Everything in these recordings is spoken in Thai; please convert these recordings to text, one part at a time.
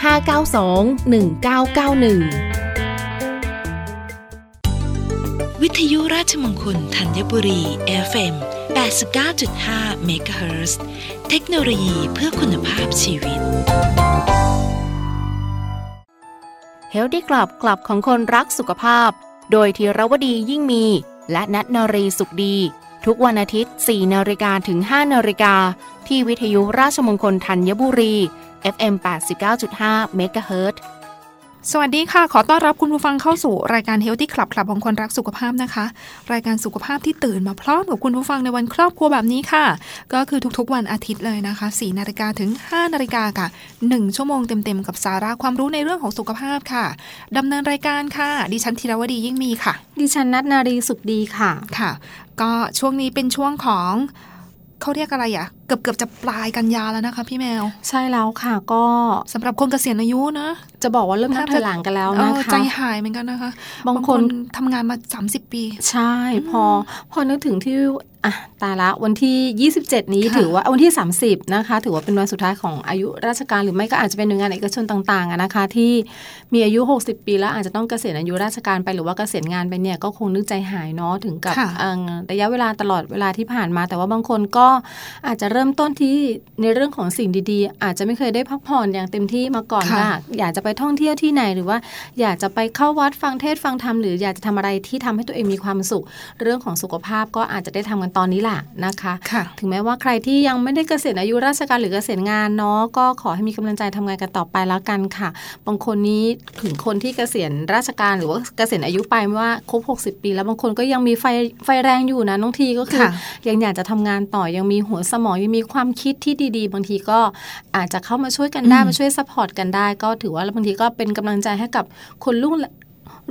592 1991 วิทยุราชมงคลธัญบุรี FM 89.5 MHz เทคโนโลยีเพื่อคุณภาพชีวิต เฮลที่กลับกลับของคนรักสุขภาพ โดยธีรวดียิ่งมี และนัทนรีสุขดี ทุกวันอาทิตย์ 4 นาฬิกาถึง 5 นาฬิกาที่วิทยุราชมงคลธัญบุรี FM 89.5 MHz สวัสดีค่ะ ขอต้อนรับคุณผู้ฟังเข้าสู่รายการ Healthy Club คลับของคนรักสุขภาพนะคะ รายการสุขภาพที่ตื่นมาพร้อมกับคุณผู้ฟังในวันครอบครัวแบบนี้ค่ะ ก็คือทุกๆวันอาทิตย์เลยนะคะ4นาฬิกาถึง 5นาฬิกาค่ะ 1 ชั่วโมงเต็มๆ กับสาระความรู้ในเรื่องของสุขภาพค่ะดำเนินรายการค่ะ ดิฉันธีรวดียิ่งมีค่ะ ดิฉันนัทนารีสุขดีค่ะค่ะ ก็ช่วงนี้เป็นช่วงของ เขาเรียกอะไรอะเกือบเกือบจะปลายกันยาแล้วนะคะ พี่แมว ใช่แล้วค่ะก็สำหรับคนเกษียณอายุนะ จะบอกว่าเริ่มนับถอยหลังกันแล้วนะคะใจหายเหมือนกันนะคะ บางคนทำงานมา 30 ปี ใช่พอ พอนึกถึงที่ อะตายละวันที่ 27 นี้ค่ะถือว่าวันที่ 30 นะคะ ถือว่าเป็นวันสุดท้ายของอายุราชการหรือไม่ก็อาจจะเป็นหน่วยงานเอกชนต่างๆอะนะคะ ที่มีอายุ 60 ปีแล้วอาจจะต้องเกษียณอายุราชการไปหรือว่าเกษียณงานไปเนี่ยก็คงนึกใจหายเนาะถึงกับค่ะเอิ่มระยะเวลาตลอดเวลาที่ผ่านมา แต่ว่าบางคนก็อาจจะเริ่มต้นที่ในเรื่องของสิ่งดีๆ อาจจะไม่เคยได้พักผ่อนอย่างเต็มที่มาก่อนค่ะว่าอยากจะไปท่องเที่ยวที่ไหนหรือว่า อยากจะไปเข้าวัดฟังเทศน์ฟังธรรมหรืออยากจะทำอะไรที่ทำให้ตัวเองมีความสุข เรื่องของสุขภาพก็อาจจะได้ทำกันตอนนี้แหละนะคะค่ะถึงแม้ว่าใครที่ยังไม่ได้เกษียณอายุราชการหรือเกษียณงานเนาะก็ขอให้มีกำลังใจทำงานกันต่อไปแล้วกันค่ะ บางคนนี้ถึงคนที่เกษียณราชการหรือว่าเกษียณอายุไปว่าครบ 60 ปี แล้วบางคนก็ยังมีไฟไฟแรงอยู่นะน้องทีก็คือค่ะยังอยากจะทำงานต่อยังมีหัวสมองยังมีความคิดที่ดีๆ บางทีก็อาจจะเข้ามาช่วยกันได้อืมมาช่วย support กันได้ ก็ถือว่าบางทีก็เป็นกำลังใจให้กับคนรุ่น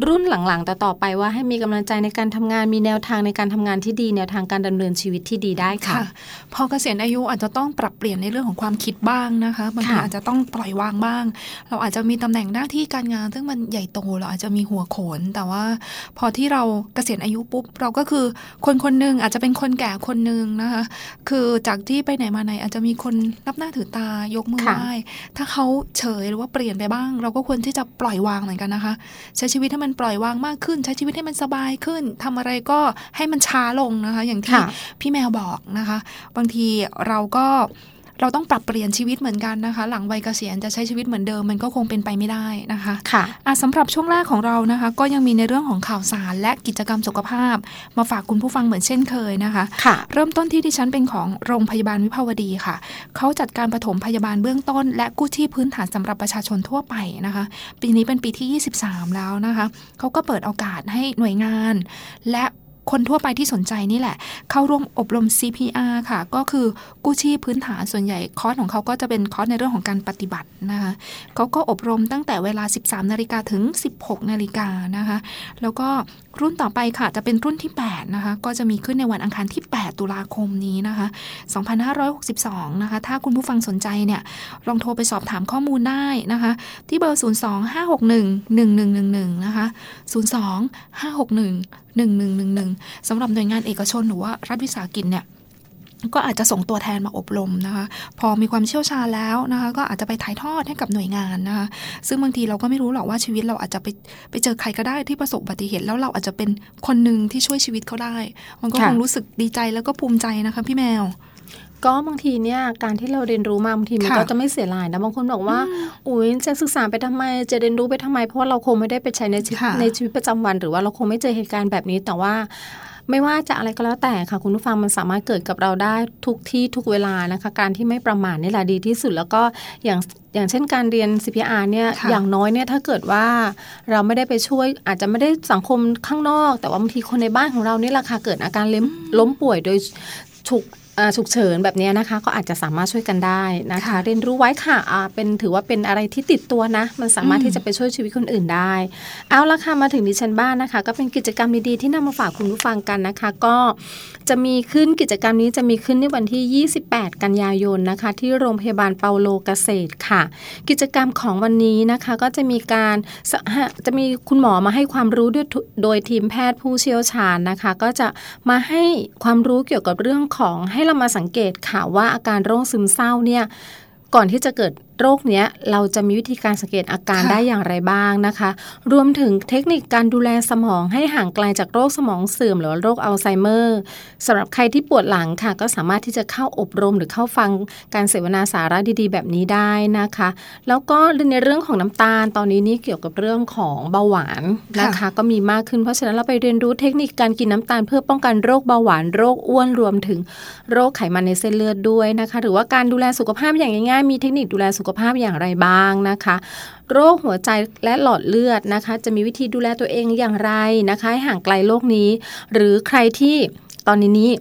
รุ่นหลังๆ ต่อๆไปว่าให้มีกำลังใจในการทำงานมีแนวทางในการทำงานที่ดี แนวทางการดำเนินชีวิตที่ดีได้ค่ะค่ะ พอเกษียณอายุอาจจะต้องปรับเปลี่ยนในเรื่องของความคิดบ้างนะคะบางทีค่ะอาจจะต้องปล่อยวางบ้าง เราอาจจะมีตำแหน่งหน้าที่การงาน ซึ่งมันใหญ่โตเราอาจจะมีหัวโขน แต่ว่าพอที่เราเกษียณอายุปุ๊บเราก็คือคนคนหนึ่งอาจจะเป็นคนแก่คนหนึ่งนะคะคือจากที่ไปไหนมาไหนอาจจะมีคนนับหน้าถือตายกมือค่ะไหว้ถ้าเขาเฉยหรือว่าเปลี่ยนไปบ้าง เราก็ควรที่จะปล่อยวางเหมือนกันนะคะ ใช้ชีวิตให้มันปล่อยวางมากขึ้น ใช้ชีวิตให้มันสบายขึ้นทำอะไรก็ให้มันช้าลงนะคะ อย่างที่ค่ะพี่แมวบอกนะคะ บางทีเราก็ เราต้องปรับเปลี่ยนชีวิตเหมือนกันนะคะ หลังวัยเกษียณจะใช้ชีวิตเหมือนเดิมมันก็คงเป็นไปไม่ได้นะคะค่ะอะสำหรับช่วงแรกของเรานะคะ ก็ยังมีในเรื่องของข่าวสารและกิจกรรมสุขภาพ มาฝากคุณผู้ฟังเหมือนเช่นเคยนะคะค่ะ เริ่มต้นที่ดิฉันเป็นของโรงพยาบาลวิภาวดีค่ะเขาจัดการปฐมพยาบาลเบื้องต้น และกู้ชีพพื้นฐานสำหรับประชาชนทั่วไปนะคะ ปีนี้เป็นปีที่ 23 แล้วนะคะเขาก็เปิดโอกาสให้หน่วยงาน และ คนทั่วไปที่สนใจนี่แหละ เข้าร่วมอบรม CPR ค่ะ ก็คือกู้ชีพพื้นฐานส่วนใหญ่คอร์สของเขาก็จะเป็นคอร์สในเรื่องของการปฏิบัตินะคะเขาก็อบรมตั้งแต่เวลา 13 นาฬิกาถึง 16 นาฬิกานะคะ แล้วก็ รุ่นต่อไปค่ะ จะเป็นรุ่นที่ 8 นะคะ ก็จะมีขึ้นในวันอังคารที่ 8 ตุลาคมนี้นะคะ 2562 นะคะ ถ้าคุณผู้ฟังสนใจเนี่ย ลองโทรไปสอบถามข้อมูลได้นะคะ ที่เบอร์ 025611111 นะคะ 025611111 สำหรับหน่วยงานเอกชนหรือว่ารัฐวิสาหกิจเนี่ย ก็อาจจะส่งตัวแทนมาอบรมนะคะ พอมีความเชี่ยวชาญแล้วนะคะ ก็อาจจะไปถ่ายทอดให้กับหน่วยงานนะคะ ซึ่งบางทีเราก็ไม่รู้หรอกว่าชีวิตเราอาจจะไปไปเจอใครก็ได้ที่ประสบอุบัติเหตุแล้วเราอาจจะเป็นคนหนึ่งที่ช่วยชีวิตเขาได้ มันก็ค่ะคงรู้สึกดีใจแล้วก็ภูมิใจนะคะพี่แมวก็บางทีเนี่ยการที่เราเรียนรู้มาบางทีมันค่ะก็จะไม่เสียหายนะบางคนบอกว่าอุ้ยจะศึกษาไปทำไม จะเรียนรู้ไปทำไม เพราะว่าเราคงไม่ได้ไปใช้ในชีวิตค่ะในชีวิตประจำวัน หรือว่าเราคงไม่เจอเหตุการณ์แบบนี้แต่ว่า ไม่ว่าจะอะไรก็แล้วแต่ค่ะ คุณผู้ฟังมันสามารถเกิดกับเราได้ทุกที่ทุกเวลานะคะ การที่ไม่ประมาทนี่แหละดีที่สุด แล้วก็อย่างอย่างเช่นการเรียน CPR เนี่ยค่ะอย่างน้อยเนี่ยถ้าเกิดว่าเราไม่ได้ไปช่วยอาจจะไม่ได้สังคมข้างนอก แต่ว่าบางทีคนในบ้านของเรานี่แหละค่ะเกิดอาการล้มล้มป่วยโดยฉุกอ่า ฉุกเฉินแบบเนี้ยนะคะ ก็อาจจะสามารถช่วยกันได้นะคะค่ะเรียนรู้ไว้ค่ะอ่าเป็นถือว่าเป็นอะไรที่ติดตัวนะ มันสามารถอืมที่จะไปช่วยชีวิตคนอื่นได้ เอาละค่ะมาถึงดิฉันบ้านนะคะ ก็เป็นกิจกรรมดีๆที่นำมาฝากคุณผู้ฟังกันนะคะ ก็จะมีขึ้นกิจกรรมนี้จะมีขึ้นในวันที่ 28 กันยายนนะคะ ที่โรงพยาบาลเปาโลเกษตรค่ะ กิจกรรมของวันนี้นะคะก็จะมีการสหจะมีคุณหมอมาให้ความรู้ด้วยทุโดยทีมแพทย์ผู้เชี่ยวชาญนะคะ ก็จะมาให้ความรู้เกี่ยวกับเรื่องของให้เรามาสังเกตค่ะว่าอาการโรคซึมเศร้าเนี่ยก่อนที่จะเกิด โรคเนี้ยเราจะมีวิธีการสังเกตอาการค่ะได้อย่างไรบ้างนะคะ รวมถึงเทคนิคการดูแลสมองให้ห่างไกลจากโรคสมองเสื่อม หรือว่าโรคอัลไซเมอร์สำหรับใครที่ปวดหลังค่ะ ก็สามารถที่จะเข้าอบรมหรือเข้าฟังการเสวนาสาระดีๆ แบบนี้ได้นะคะ แล้วก็ในเรื่องของน้ำตาลตอนนี้นี่เกี่ยวกับเรื่องของเบาหวานนะคะค่ะก็มีมากขึ้นเพราะฉะนั้นเราไปเรียนรู้เทคนิคการกินน้ำตาล เพื่อป้องกันโรคเบาหวานโรคอ้วนรวมถึงโรคไขมันในเส้นเลือดด้วยนะคะ หรือว่าการดูแลสุขภาพอย่างง่ายๆมีเทคนิคดูแลสุขภาพอย่างไรบ้างนะคะ โรคหัวใจและหลอดเลือดนะคะ จะมีวิธีดูแลตัวเองอย่างไรนะคะให้ห่างไกลโรคนี้ หรือใครที่ตอนนี้นี้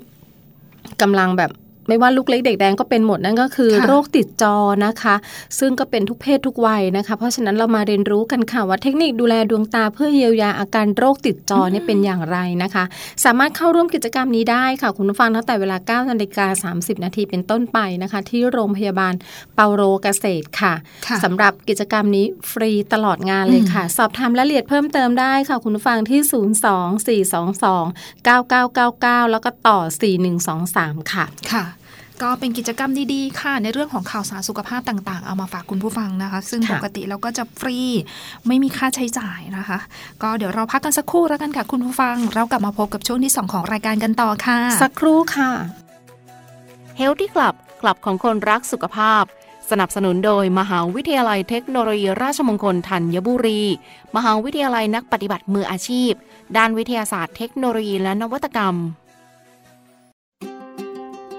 กำลังแบบ ไม่ว่าลูกเล็กเด็กแดงก็เป็นหมดนั่นก็คือค่ะโรคติดจอนะคะ ซึ่งก็เป็นทุกเพศทุกวัยนะคะ เพราะฉะนั้นเรามาเรียนรู้กันค่ะว่าเทคนิคดูแลดวงตาเพื่อเยียวยาอาการโรคติดจอเนี่ยเป็นอย่างไรนะคะ สามารถเข้าร่วมกิจกรรมนี้ได้ค่ะคุณผู้ฟังตั้งแต่เวลา9นาฬิกา30 นาทีเป็นต้นไปนะคะ ที่โรงพยาบาลเปาโรเกษตรค่ะค่ะสำหรับกิจกรรมนี้ฟรีตลอดงานเลยค่ะ สอบถามรายละเอียดเพิ่มเติมได้ค่ะ คุณผู้ฟังที่ 024229999 แล้วก็ต่อ 4123 ค่ะ ค่ะ ก็เป็นกิจกรรมดีๆ ค่ะ ในเรื่องของข่าวสารสุขภาพต่างๆ เอามาฝากคุณผู้ฟังนะคะ ซึ่งค่ะปกติเราก็จะฟรี ไม่มีค่าใช้จ่ายนะคะ ก็เดี๋ยวเราพักกันสักครู่แล้วกันค่ะคุณผู้ฟัง เรากลับมาพบกับช่วงที่ 2 ของรายการกันต่อค่ะ สักครู่ค่ะ Healthy Club กลับของคนรักสุขภาพ สนับสนุนโดยมหาวิทยาลัยเทคโนโลยีราชมงคลธัญบุรี มหาวิทยาลัยนักปฏิบัติมืออาชีพ ด้านวิทยาศาสตร์เทคโนโลยีและนวัตกรรม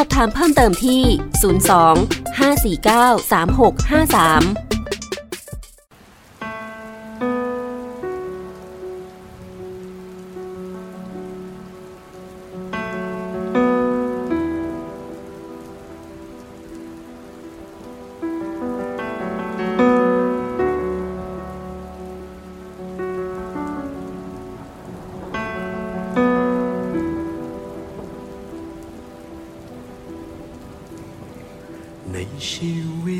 อบถามเพิ่มเติมที่ 02 549 3653 ใน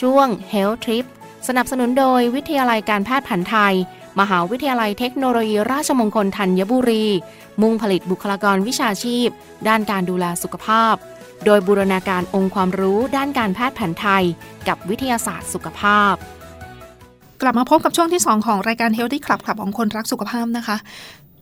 ช่วง Health Trip สนับสนุนโดยวิทยาลัยการแพทย์แผนไทย มหาวิทยาลัยเทคโนโลยีราชมงคลธัญบุรี มุ่งผลิตบุคลากรวิชาชีพ ด้านการดูแลสุขภาพ โดยบูรณาการองค์ความรู้ด้านการแพทย์แผนไทย กับวิทยาศาสตร์สุขภาพ กลับมาพบกับช่วงที่ 2 ของรายการ Healthy Club คลับของคนรักสุขภาพนะคะ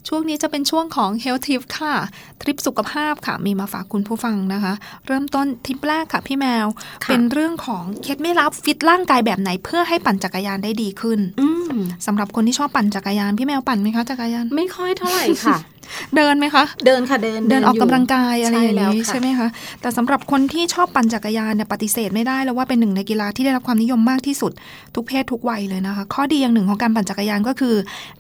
ช่วงนี้จะเป็นช่วงของ Health Tip ค่ะ ทริปสุขภาพค่ะ มีมาฝากคุณผู้ฟังนะคะ เริ่มต้นทริปแรกค่ะพี่แมวค่ะเป็นเรื่องของเคล็ดไม่ลับฟิตร่างกายแบบไหนเพื่อให้ปั่นจักรยานได้ดีขึ้นอืมสำหรับคนที่ชอบปั่นจักรยานพี่แมวปั่นไหมคะจักรยาน ไม่ค่อยเท่าไหร่ค่ะ เดินไหมคะ เดินค่ะเดินเดินออกยู่กำลังกายอะไรอย่างใช่แล้วนี้ค่ะใช่ไหมคะแต่สำหรับคนที่ชอบปั่นจักรยานเนี่ยปฏิเสธไม่ได้แล้วว่าเป็นหนึ่งในกีฬาที่ได้รับความนิยมมากที่สุด ทุกเพศทุกวัยเลยนะคะ ข้อดีอย่างหนึ่งของการปั่นจักรยานก็คือ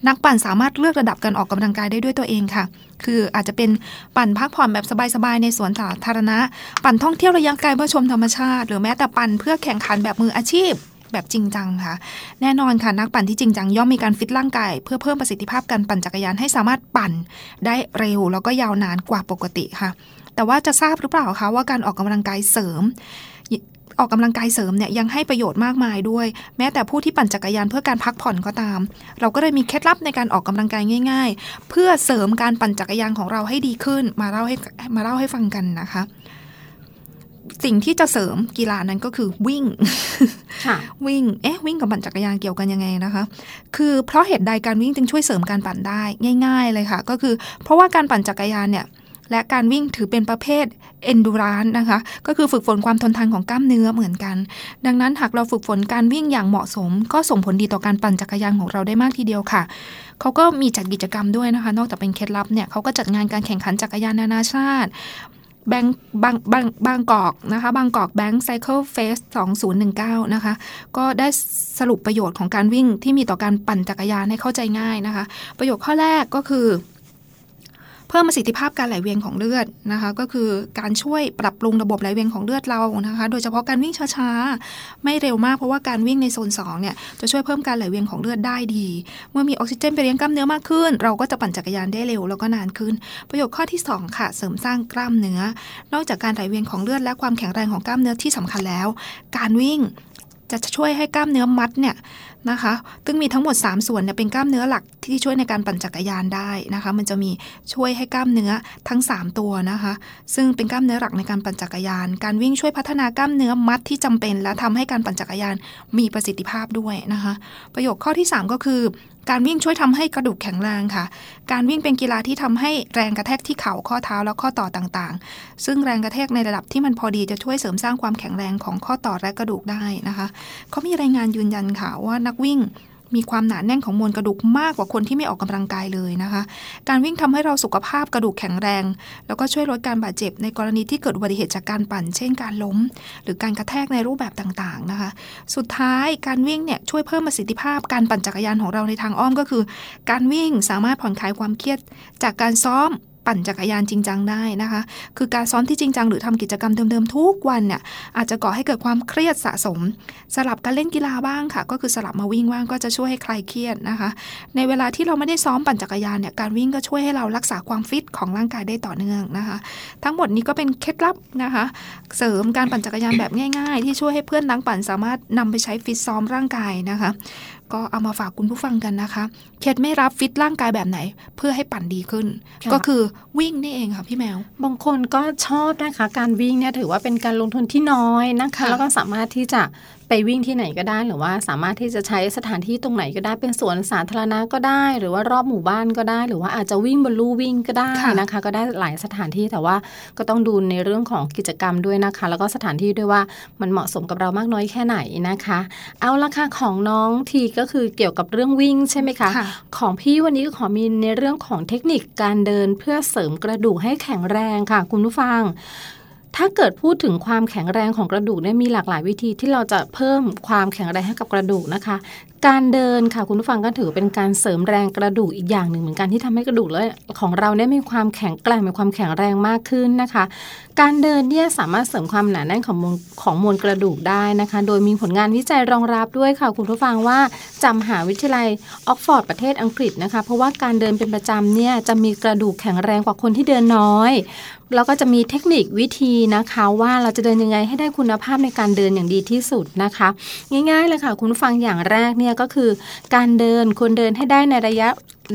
นักปั่นสามารถเลือกระดับการออกกำลังกายได้ด้วยตัวเองค่ะ คืออาจจะเป็นปั่นพักผ่อนแบบสบายๆในสวนสาธารณะ ปั่นท่องเที่ยวระยะไกลเพื่อชมธรรมชาติ หรือแม้แต่ปั่นเพื่อแข่งขันแบบมืออาชีพ แบบจริงจังค่ะ แน่นอนค่ะนักปั่นที่จริงจังย่อมมีการฟิตร่างกาย เพื่อเพิ่มประสิทธิภาพการปั่นจักรยานให้สามารถปั่นได้เร็วแล้วก็ยาวนานกว่าปกติค่ะ แต่ว่าจะทราบหรือเปล่าคะว่าการออกกำลังกายเสริมออกกำลังกายเสริมเนี่ยยังให้ประโยชน์มากมายด้วย แม้แต่ผู้ที่ปั่นจักรยานเพื่อการพักผ่อนก็ตาม เราก็เลยมีเคล็ดลับในการออกกำลังกายง่าย ๆ เพื่อเสริมการปั่นจักรยานของเราให้ดีขึ้น มาเล่าให้มาเล่าให้ฟังกันนะคะ สิ่งที่จะเสริมกีฬานั้นก็คือวิ่งค่ะวิ่ง เอ๊ะ วิ่งกับปั่นจักรยานเกี่ยวกันยังไงนะคะ คือเพราะเหตุใดการวิ่งจึงช่วยเสริมการปั่นได้ง่าย ๆ เลยค่ะ ก็คือ เพราะว่าการปั่นจักรยานเนี่ย และการวิ่งถือเป็นประเภท endurance นะคะ ก็คือฝึกฝนความทนทานของกล้ามเนื้อเหมือนกัน ดังนั้นหากเราฝึกฝนการวิ่งอย่างเหมาะสม ก็ส่งผลดีต่อการปั่นจักรยานของเราได้มากทีเดียวค่ะเขาก็มีจัดกิจกรรมด้วยนะคะ นอกจากเป็นเคล็ดลับเนี่ยเขาก็จัดงานการแข่งขันจักรยานนานาชาติ แบงบางบางบางกอกนะคะบางกอกแบงค์ไซเคิลเฟส2019 นะคะ ก็ได้สรุปประโยชน์ของการวิ่งที่มีต่อการปั่นจักรยานให้เข้าใจง่ายนะคะ ประโยชน์ข้อแรกก็คือ พิ่มประสิทธิภาพการไหลเวียนของเลือดนะคะ ก็คือการช่วยปรับปรุงระบบไหลเวียนของเลือดเรานะคะ โดยเฉพาะการวิ่งช้าๆ ไม่เร็วมากเพราะว่าการวิ่งในโซน2เนี่ยจะช่วยเพิ่มการไหลเวียนของเลือดได้ดี เมื่อมีออกซิเจนไปเลี้ยงกล้ามเนื้อมากขึ้น เราก็จะปั่นจักรยานได้เร็วแล้วก็นานขึ้น ประโยชน์ข้อที่ 2 ค่ะ เสริมสร้างกล้ามเนื้อ นอกจากการไหลเวียนของเลือดและความแข็งแรงของกล้ามเนื้อที่สำคัญแล้ว การวิ่งจะช่วยให้กล้ามเนื้อมัดเนี่ย นะคะ ซึ่งมีทั้งหมด 3 ส่วนเนี่ยเป็นกล้ามเนื้อหลักที่ช่วยในการปั่นจักรยานได้นะคะ มันจะมีช่วยให้กล้ามเนื้อทั้ง 3 ตัวนะคะ ซึ่งเป็นกล้ามเนื้อหลักในการปั่นจักรยาน การวิ่งช่วยพัฒนากล้ามเนื้อมัดที่จำเป็น และทำให้การปั่นจักรยานมีประสิทธิภาพด้วยนะคะ ประโยคข้อที่ 3 ก็คือ การวิ่งช่วยทำให้กระดูกแข็งแรงค่ะ การวิ่งเป็นกีฬาที่ทำให้แรงกระแทกที่เข่าข้อเท้าและข้อต่อต่างๆ ซึ่งแรงกระแทกในระดับที่มันพอดีจะช่วยเสริมสร้างความแข็งแรงของข้อต่อและกระดูกได้นะคะเขามีรายงานยืนยันค่ะว่านักวิ่ง มีความหนาแน่นของมวลกระดูกมากกว่าคนที่ไม่ออกกำลังกายเลยนะคะ การวิ่งทำให้เราสุขภาพกระดูกแข็งแรง แล้วก็ช่วยลดการบาดเจ็บในกรณีที่เกิดอุบัติเหตุจากการปั่น เช่นการล้ม หรือการกระแทกในรูปแบบต่างๆนะคะ สุดท้ายการวิ่งเนี่ยช่วยเพิ่มประสิทธิภาพการปั่นจักรยานของเราในทางอ้อมก็คือ การวิ่งสามารถผ่อนคลายความเครียดจากการซ้อม ปั่นจักรยานจริงจังได้นะคะ คือการซ้อมที่จริงจังหรือทำกิจกรรมเดิมๆทุกวันเนี่ยอาจจะก่อให้เกิดความเครียดสะสม สลับการเล่นกีฬาบ้างค่ะ ก็คือสลับมาวิ่งบ้างก็จะช่วยให้คลายเครียดนะคะ ในเวลาที่เราไม่ได้ซ้อมปั่นจักรยานเนี่ยการวิ่งก็ช่วยให้เรารักษาความฟิตของร่างกายได้ต่อเนื่องนะคะ ทั้งหมดนี้ก็เป็นเคล็ดลับนะคะ เสริมการปั่นจักรยานแบบง่าย ๆ ที่ช่วยให้เพื่อนนักปั่นสามารถนำไปใช้ฟิตซ้อมร่างกายนะคะ ก็เอามาฝากคุณผู้ฟังกันนะคะ เคล็ดไม่รับฟิตร่างกายแบบไหน เพื่อให้ปั่นดีขึ้นค่ะก็คือวิ่งนี่เองค่ะพี่แมว บางคนก็ชอบนะคะ การวิ่งเนี่ยถือว่าเป็นการลงทุนที่น้อยนะคะค่ะแล้วก็สามารถที่จะ ไปวิ่งที่ไหนก็ได้หรือว่าสามารถที่จะใช้สถานที่ตรงไหนก็ได้เป็นสวนสาธารณะก็ได้ หรือว่ารอบหมู่บ้านก็ได้ หรือว่าอาจจะวิ่งบนลู่วิ่งก็ได้นะคะ ก็ได้หลายสถานที่แต่ว่าก็ต้องดูในเรื่องของกิจกรรมด้วยนะคะ แล้วก็สถานที่ด้วยว่ามันเหมาะสมกับเรามากน้อยแค่ไหนนะคะ เอาละค่ะของน้องทีก็คือเกี่ยวกับเรื่องวิ่งใช่ไหมคะค่ะของพี่วันนี้ก็ขอมีในเรื่องของเทคนิคการเดินเพื่อเสริมกระดูกให้แข็งแรงค่ะ คุณผู้ฟัง ถ้าเกิดพูดถึงความแข็งแรงของกระดูกเนี่ยมีหลากหลายวิธีที่เราจะเพิ่มความแข็งแรงให้กับกระดูกนะคะการเดินค่ะคุณผู้ฟังก็ถือเป็นการเสริมแรงกระดูกอีกอย่างหนึ่งเหมือนกันที่ทำให้กระดูกแล้วของเราเนี่ยมีความแข็งแกร่งมีความแข็งแรงมากขึ้นนะคะ การเดินเนี่ยสามารถเสริมความหนาแน่นของมวลของมวลกระดูกได้นะคะ โดยมีผลงานวิจัยรองรับด้วยค่ะคุณผู้ฟังว่าจำหาวิทยาลัยออกฟอร์ดประเทศอังกฤษนะคะ เพราะว่าการเดินเป็นประจำเนี่ยจะมีกระดูกแข็งแรงกว่าคนที่เดินน้อยแล้วก็จะมีเทคนิควิธีนะคะว่าเราจะเดินยังไงให้ได้คุณภาพในการเดินอย่างดีที่สุดนะคะ ง่ายๆเลยค่ะคุณผู้ฟังอย่างแรกเนี่ยก็คือการเดินควรเดินให้ได้ในระยะ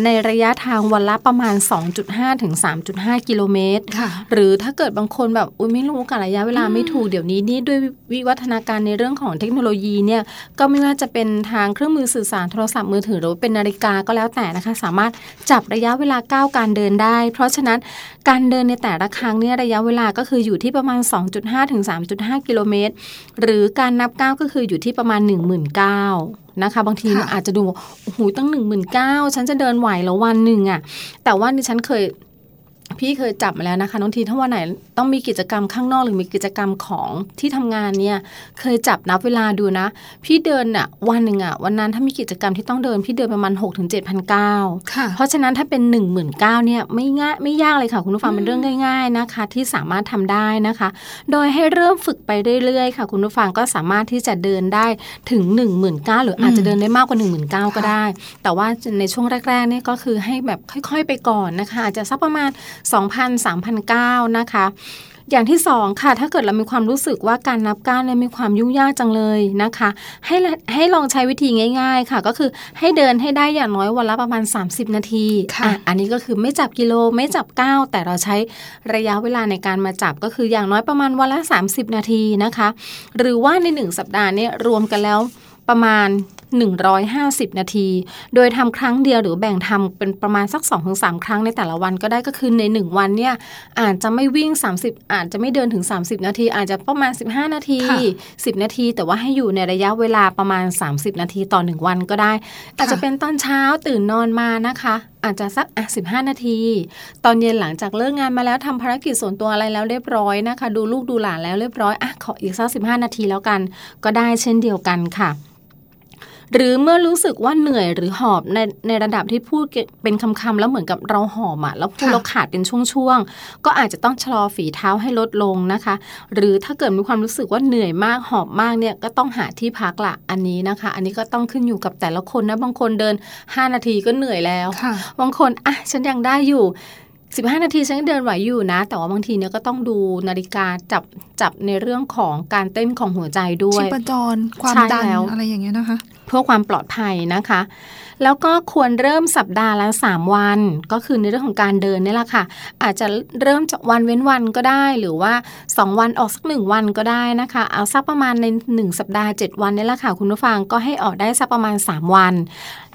ในระยะทางวันละประมาณ 2.5 ถึง 3.5 กิโลเมตรค่ะหรือถ้าเกิดบางคนแบบ อุ้ยไม่รู้กันระยะเวลาไม่ถูกเดี๋ยวนี้นี่ด้วยวิวัฒนาการในเรื่องของเทคโนโลยีเนี่ยก็ไม่ว่าจะเป็นทางเครื่องมือสื่อสารโทรศัพท์มือถือหรือว่าเป็นนาฬิกาก็แล้วแต่นะคะ สามารถจับระยะเวลาก้าวการเดินได้ เพราะฉะนั้นการเดินในแต่ละครั้งเนี่ยระยะเวลาก็คืออยู่ที่ประมาณ 2.5 ถึง 3.5 กิโลเมตร หรือการนับก้าวก็คืออยู่ที่ประมาณ 1 9 0 0 0นะคะบางทีค่ะอาจจะดูว่าโอ้โหตั้ง 1 9 0 0 0ฉันจะเดินไหวแล้ววันหนึ่งอะแต่ว่าดิฉันเคย พี่เคยจับมาแล้วนะคะน้องทีถ้าวันไหนต้องมีกิจกรรมข้างนอกหรือมีกิจกรรมของที่ทำงานเนี่ย เคยจับนับเวลาดูนะ พี่เดินอะวันหนึ่งอะวันนั้นถ้ามีกิจกรรมที่ต้องเดิน พี่เดินประมาณ6กถึงเจ็ดพันเก้าค่ะเพราะฉะนั้นถ้าเป็น1 9 0 0 0เนี่ยไม่ง่ายไม่ยากเลยค่ะคุณผู้ฟังเป็นเรื่องง่าย ๆนะคะ ที่สามารถทำได้นะคะ โดยให้เริ่มฝึกไปเรื่อยๆค่ะ คุณผู้ฟังก็สามารถที่จะเดินได้ถึง 1 9 0 0 0หรืออาจจะเดินได้มากกว่า 1 9 0 0 0ก็ได้ แต่ว่าในช่วงแรกๆเนี่ยก็คือให้แบบค่อย ๆ ไปก่อนนะคะ อาจจะสักประมาณ2,000 3,009นะคะอย่างที่สองค่ะถ้าเกิดเรามีความรู้สึกว่าการนับก้าวเนี่ยมีความยุ่งยากจังเลยนะคะ ให้ละให้ลองใช้วิธีง่าย ๆค่ะ ก็คือให้เดินให้ได้อย่างน้อยวันละประมาณ 30 นาทีค่ะอะอันนี้ก็คือไม่จับกิโลไม่จับก้าวแต่เราใช้ระยะเวลาในการมาจับก็คืออย่างน้อยประมาณวันละ 30 นาทีนะคะ หรือว่าในหนึ่งสัปดาห์เนี่ยรวมกันแล้วประมาณ 150 นาที โดยทำครั้งเดียวหรือแบ่งทำเป็นประมาณสัก 2-3 ครั้งในแต่ละวันก็ได้ก็คือใน 1 วันเนี่ยอาจจะไม่วิ่ง 30 อาจจะไม่เดินถึง 30 นาที อาจจะประมาณ 15 นาทีค่ะ10 นาที แต่ว่าให้อยู่ในระยะเวลาประมาณ 30 นาทีต่อ 1 วันก็ได้ อาจจะเป็นตอนเช้าตื่นนอนมานะคะอาจจะสักอะ15นาที ตอนเย็นหลังจากเลิกงานมาแล้วทำภารกิจส่วนตัวอะไรแล้วเรียบร้อยนะคะ ดูลูกดูหลานแล้วเรียบร้อยอะขออีกสัก15นาทีแล้วกัน ก็ได้เช่นเดียวกันค่ะ หรือเมื่อรู้สึกว่าเหนื่อยหรือหอบในในระดับที่พูดเป็นคำๆแล้วเหมือนกับเราหอบอะแล้วพูดค่ะเราขาดเป็นช่วงๆก็อาจจะต้องชะลอฝีเท้าให้ลดลงนะคะ หรือถ้าเกิดมีความรู้สึกว่าเหนื่อยมากหอบมากเนี่ยก็ต้องหาที่พักละอันนี้นะคะ อันนี้ก็ต้องขึ้นอยู่กับแต่ละคนนะบางคนเดิน 5 นาทีก็เหนื่อยแล้วค่ะบางคนอะฉันยังได้อยู่15นาทีฉันยังเดินไหวอยู่นะ แต่ว่าบางทีเนี่ยก็ต้องดูนาฬิกาจับจับในเรื่องของการเต้นของหัวใจด้วชียพจรความใช่ดันแล้วอะไรอย่างเงี้ยนะคะเพื่อความปลอดภัยนะคะ แล้วก็ควรเริ่มสัปดาห์ละ 3 วัน ก็คือในเรื่องของการเดินนี่แหละค่ะ อาจจะเริ่มจากวันเว้นวันก็ได้ หรือว่า 2 วันออกสัก 1 วันก็ได้นะคะ เอาสักประมาณใน 1 สัปดาห์ 7 วันนี่แหละค่ะ คุณผู้ฟังก็ให้ออกได้สักประมาณ 3 วัน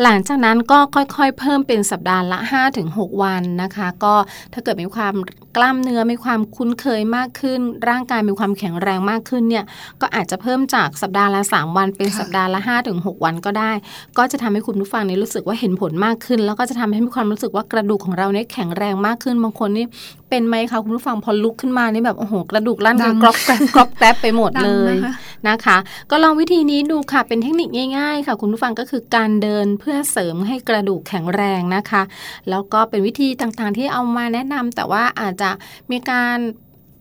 หลังจากนั้นก็ค่อยๆ เพิ่มเป็นสัปดาห์ละ 5-6 วันนะคะ ก็ถ้าเกิดมีความกล้ามเนื้อมีความคุ้นเคยมากขึ้น ร่างกายมีความแข็งแรงมากขึ้นเนี่ยก็อาจจะเพิ่มจากสัปดาห์ละ 3 วันเป็นค่ะสัปดาห์ละ 5-6 วันวันก็ได้ ก็จะทำให้คุณผู้ฟังนี้รู้สึกว่าเห็นผลมากขึ้น แล้วก็จะทำให้มีความรู้สึกว่ากระดูกของเราเนี่ยแข็งแรงมากขึ้นบางคนนี่เป็นไหมคะคุณผู้ฟังพอลุกขึ้นมานี่แบบโอ้โหกระดูกลั่นกันกรอบแกรบกรอบแกรบไปหมดเลยนะคะ ก็ลองวิธีนี้ดูค่ะเป็นเทคนิคง่ายๆ ค่ะ คุณผู้ฟังก็คือการเดินเพื่อเสริมให้กระดูกแข็งแรงนะคะ แล้วก็เป็นวิธีต่างๆที่เอามาแนะนำแต่ว่าอาจจะมีการ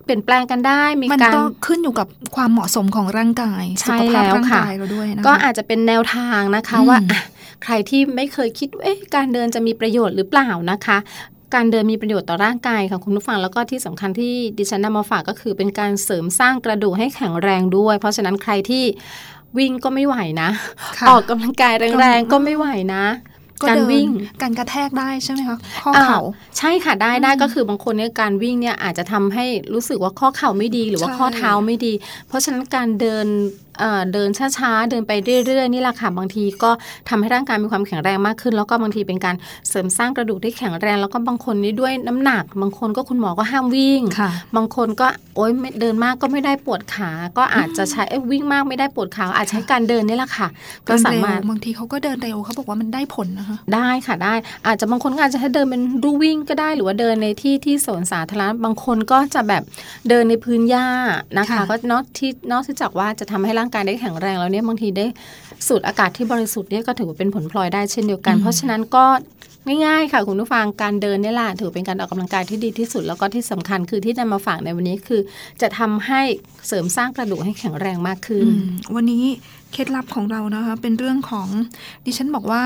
เปลี่ยนแปลงกันได้มีมันการก็ขึ้นอยู่กับความเหมาะสมของร่างกายใช่สุขภาพแล้วร่างค่ะกายเราด้วยนะคะก็อาจจะเป็นแนวทางนะคะอืมว่าอะใครที่ไม่เคยคิดว่าเอ๊ะการเดินจะมีประโยชน์หรือเปล่านะคะ การเดินมีประโยชน์ต่อร่างกายค่ะคุณผู้ฟังแล้วก็ที่สำคัญที่ดิฉันนำมาฝากก็คือเป็นการเสริมสร้างกระดูกให้แข็งแรงด้วย เพราะฉะนั้นใครที่วิ่งก็ไม่ไหวนะค่ะออกกำลังกายแรงๆก็ไม่ไหวนะก็การเดินวิ่งการกระแทกได้ใช่ไหมคะข้อเข่าอ่ใช่ค่ะได้ได้ก็คือบางคนเนี่ยการวิ่งเนี่ยอาจจะทำให้รู้สึกว่าข้อเข่าไม่ดีหรือว่าใช่ข้อเท้าไม่ดี เพราะฉะนั้นการเดิน เอ่อเดินช้าๆ เดินไปเรื่อยๆ นี่แหละค่ะ บางทีก็ทำให้ร่างกายมีความแข็งแรงมากขึ้น แล้วก็บางทีเป็นการเสริมสร้างกระดูกที่แข็งแรง แล้วก็บางคนนี่ด้วยน้ำหนัก บางคนก็คุณหมอก็ห้ามวิ่งค่ะบางคนก็โอ๊ยไม่เดินมากก็ไม่ได้ปวดขา ก็อาจจะใช้เอ้ยวิ่งมากไม่ได้ปวดขา อาจใช้การเดินนี่แหละค่ะ ก็เดินสาเร็วมารถบางทีเขาก็เดินเร็วเขาบอกว่ามันได้ผลนะคะได้ค่ะได้ อาจจะบางคนก็อาจจะให้เดินเป็นรูวิ่งก็ได้หรือว่าเดินในที่ที่สวนสาธารณะบางคนก็จะแบบเดินในพื้นหญ้านะคะค่ะก็นอกที่นอกจากว่าจะทำให้ร่างกายได้แข็งแรงแล้วเนี่ยบางทีได้สูดอากาศที่บริสุทธิ์เนี่ยก็ถือว่าเป็นผลพลอยได้เช่นเดียวกัน เพราะฉะนั้นก็ง่ายๆค่ะคุณผู้ฟังการเดินเนี่ยแหละถือเป็นการออกกำลังกายที่ดีที่สุด แล้วก็ที่สำคัญคือที่นำมาฝากในวันนี้คือ จะทำให้เสริมสร้างกระดูกให้แข็งแรงมากขึ้นอืมวันนี้ เคล็ดลับของเรานะคะเป็นเรื่องของดิฉันบอกว่า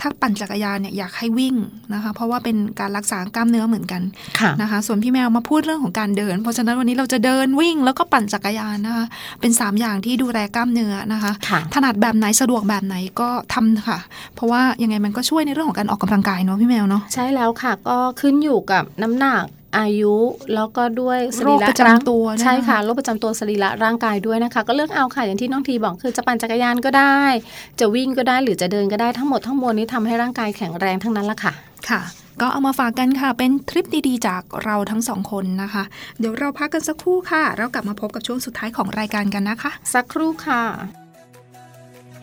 ถ้าปั่นจักรยานเนี่ยอยากให้วิ่งนะคะ เพราะว่าเป็นการรักษากล้ามเนื้อเหมือนกันค่ะนะคะ ส่วนพี่แมวมาพูดเรื่องของการเดิน เพราะฉะนั้นวันนี้เราจะเดินวิ่งแล้วก็ปั่นจักรยานนะคะเป็นสามอย่างที่ดูแลกล้ามเนื้อนะคะค่ะถนัดแบบไหนสะดวกแบบไหนก็ทำค่ะ เพราะว่ายังไงมันก็ช่วยในเรื่องของการออกกำลังกายเนาะพี่แมวเนาะใช่แล้วค่ะ ก็ขึ้นอยู่กับน้ำหนัก อายุแล้วก็ด้วยสโรรีคระประจำตัวด้วยใช่ค่ะนะคะโรคประจำตัวสรีระร่างกายด้วยนะคะ ก็เลือกเอาค่ะอย่างที่น้องทีบอกคือจะปั่นจักรยานก็ได้ จะวิ่งก็ได้หรือจะเดินก็ได้ทั้งหมดทั้งมวลนี้ทำให้ร่างกายแข็งแรงทั้งนั้นละค่ะค่ะ ก็เอามาฝากกันค่ะ เป็นทริปดีๆ จากเราทั้งสองคนนะคะ เดี๋ยวเราพักกันสักครู่ค่ะ เรากลับมาพบกับช่วงสุดท้ายของรายการกันนะคะ สักครู่ค่ะ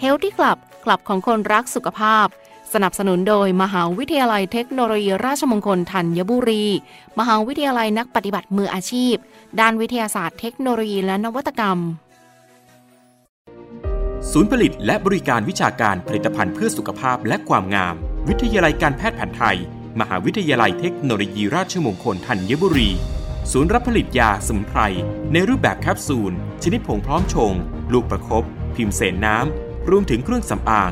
Healthy Club คลับของคนรักสุขภาพ สนับสนุนโดยมหาวิทยาลัยเทคโนโลยีราชมงคลธัญบุรี มหาวิทยาลัยนักปฏิบัติมืออาชีพ ด้านวิทยาศาสตร์เทคโนโลยีและนวัตกรรม ศูนย์ผลิตและบริการวิชาการผลิตภัณฑ์เพื่อสุขภาพและความงาม วิทยาลัยการแพทย์แผนไทย มหาวิทยาลัยเทคโนโลยีราชมงคลธัญบุรี ศูนย์รับผลิตยาสมุนไพรในรูปแบบแคปซูล ชนิดผงพร้อมชง ลูกประคบพิมพ์เสนน้ำรวมถึงเครื่องสำอาง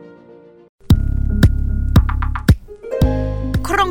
ครง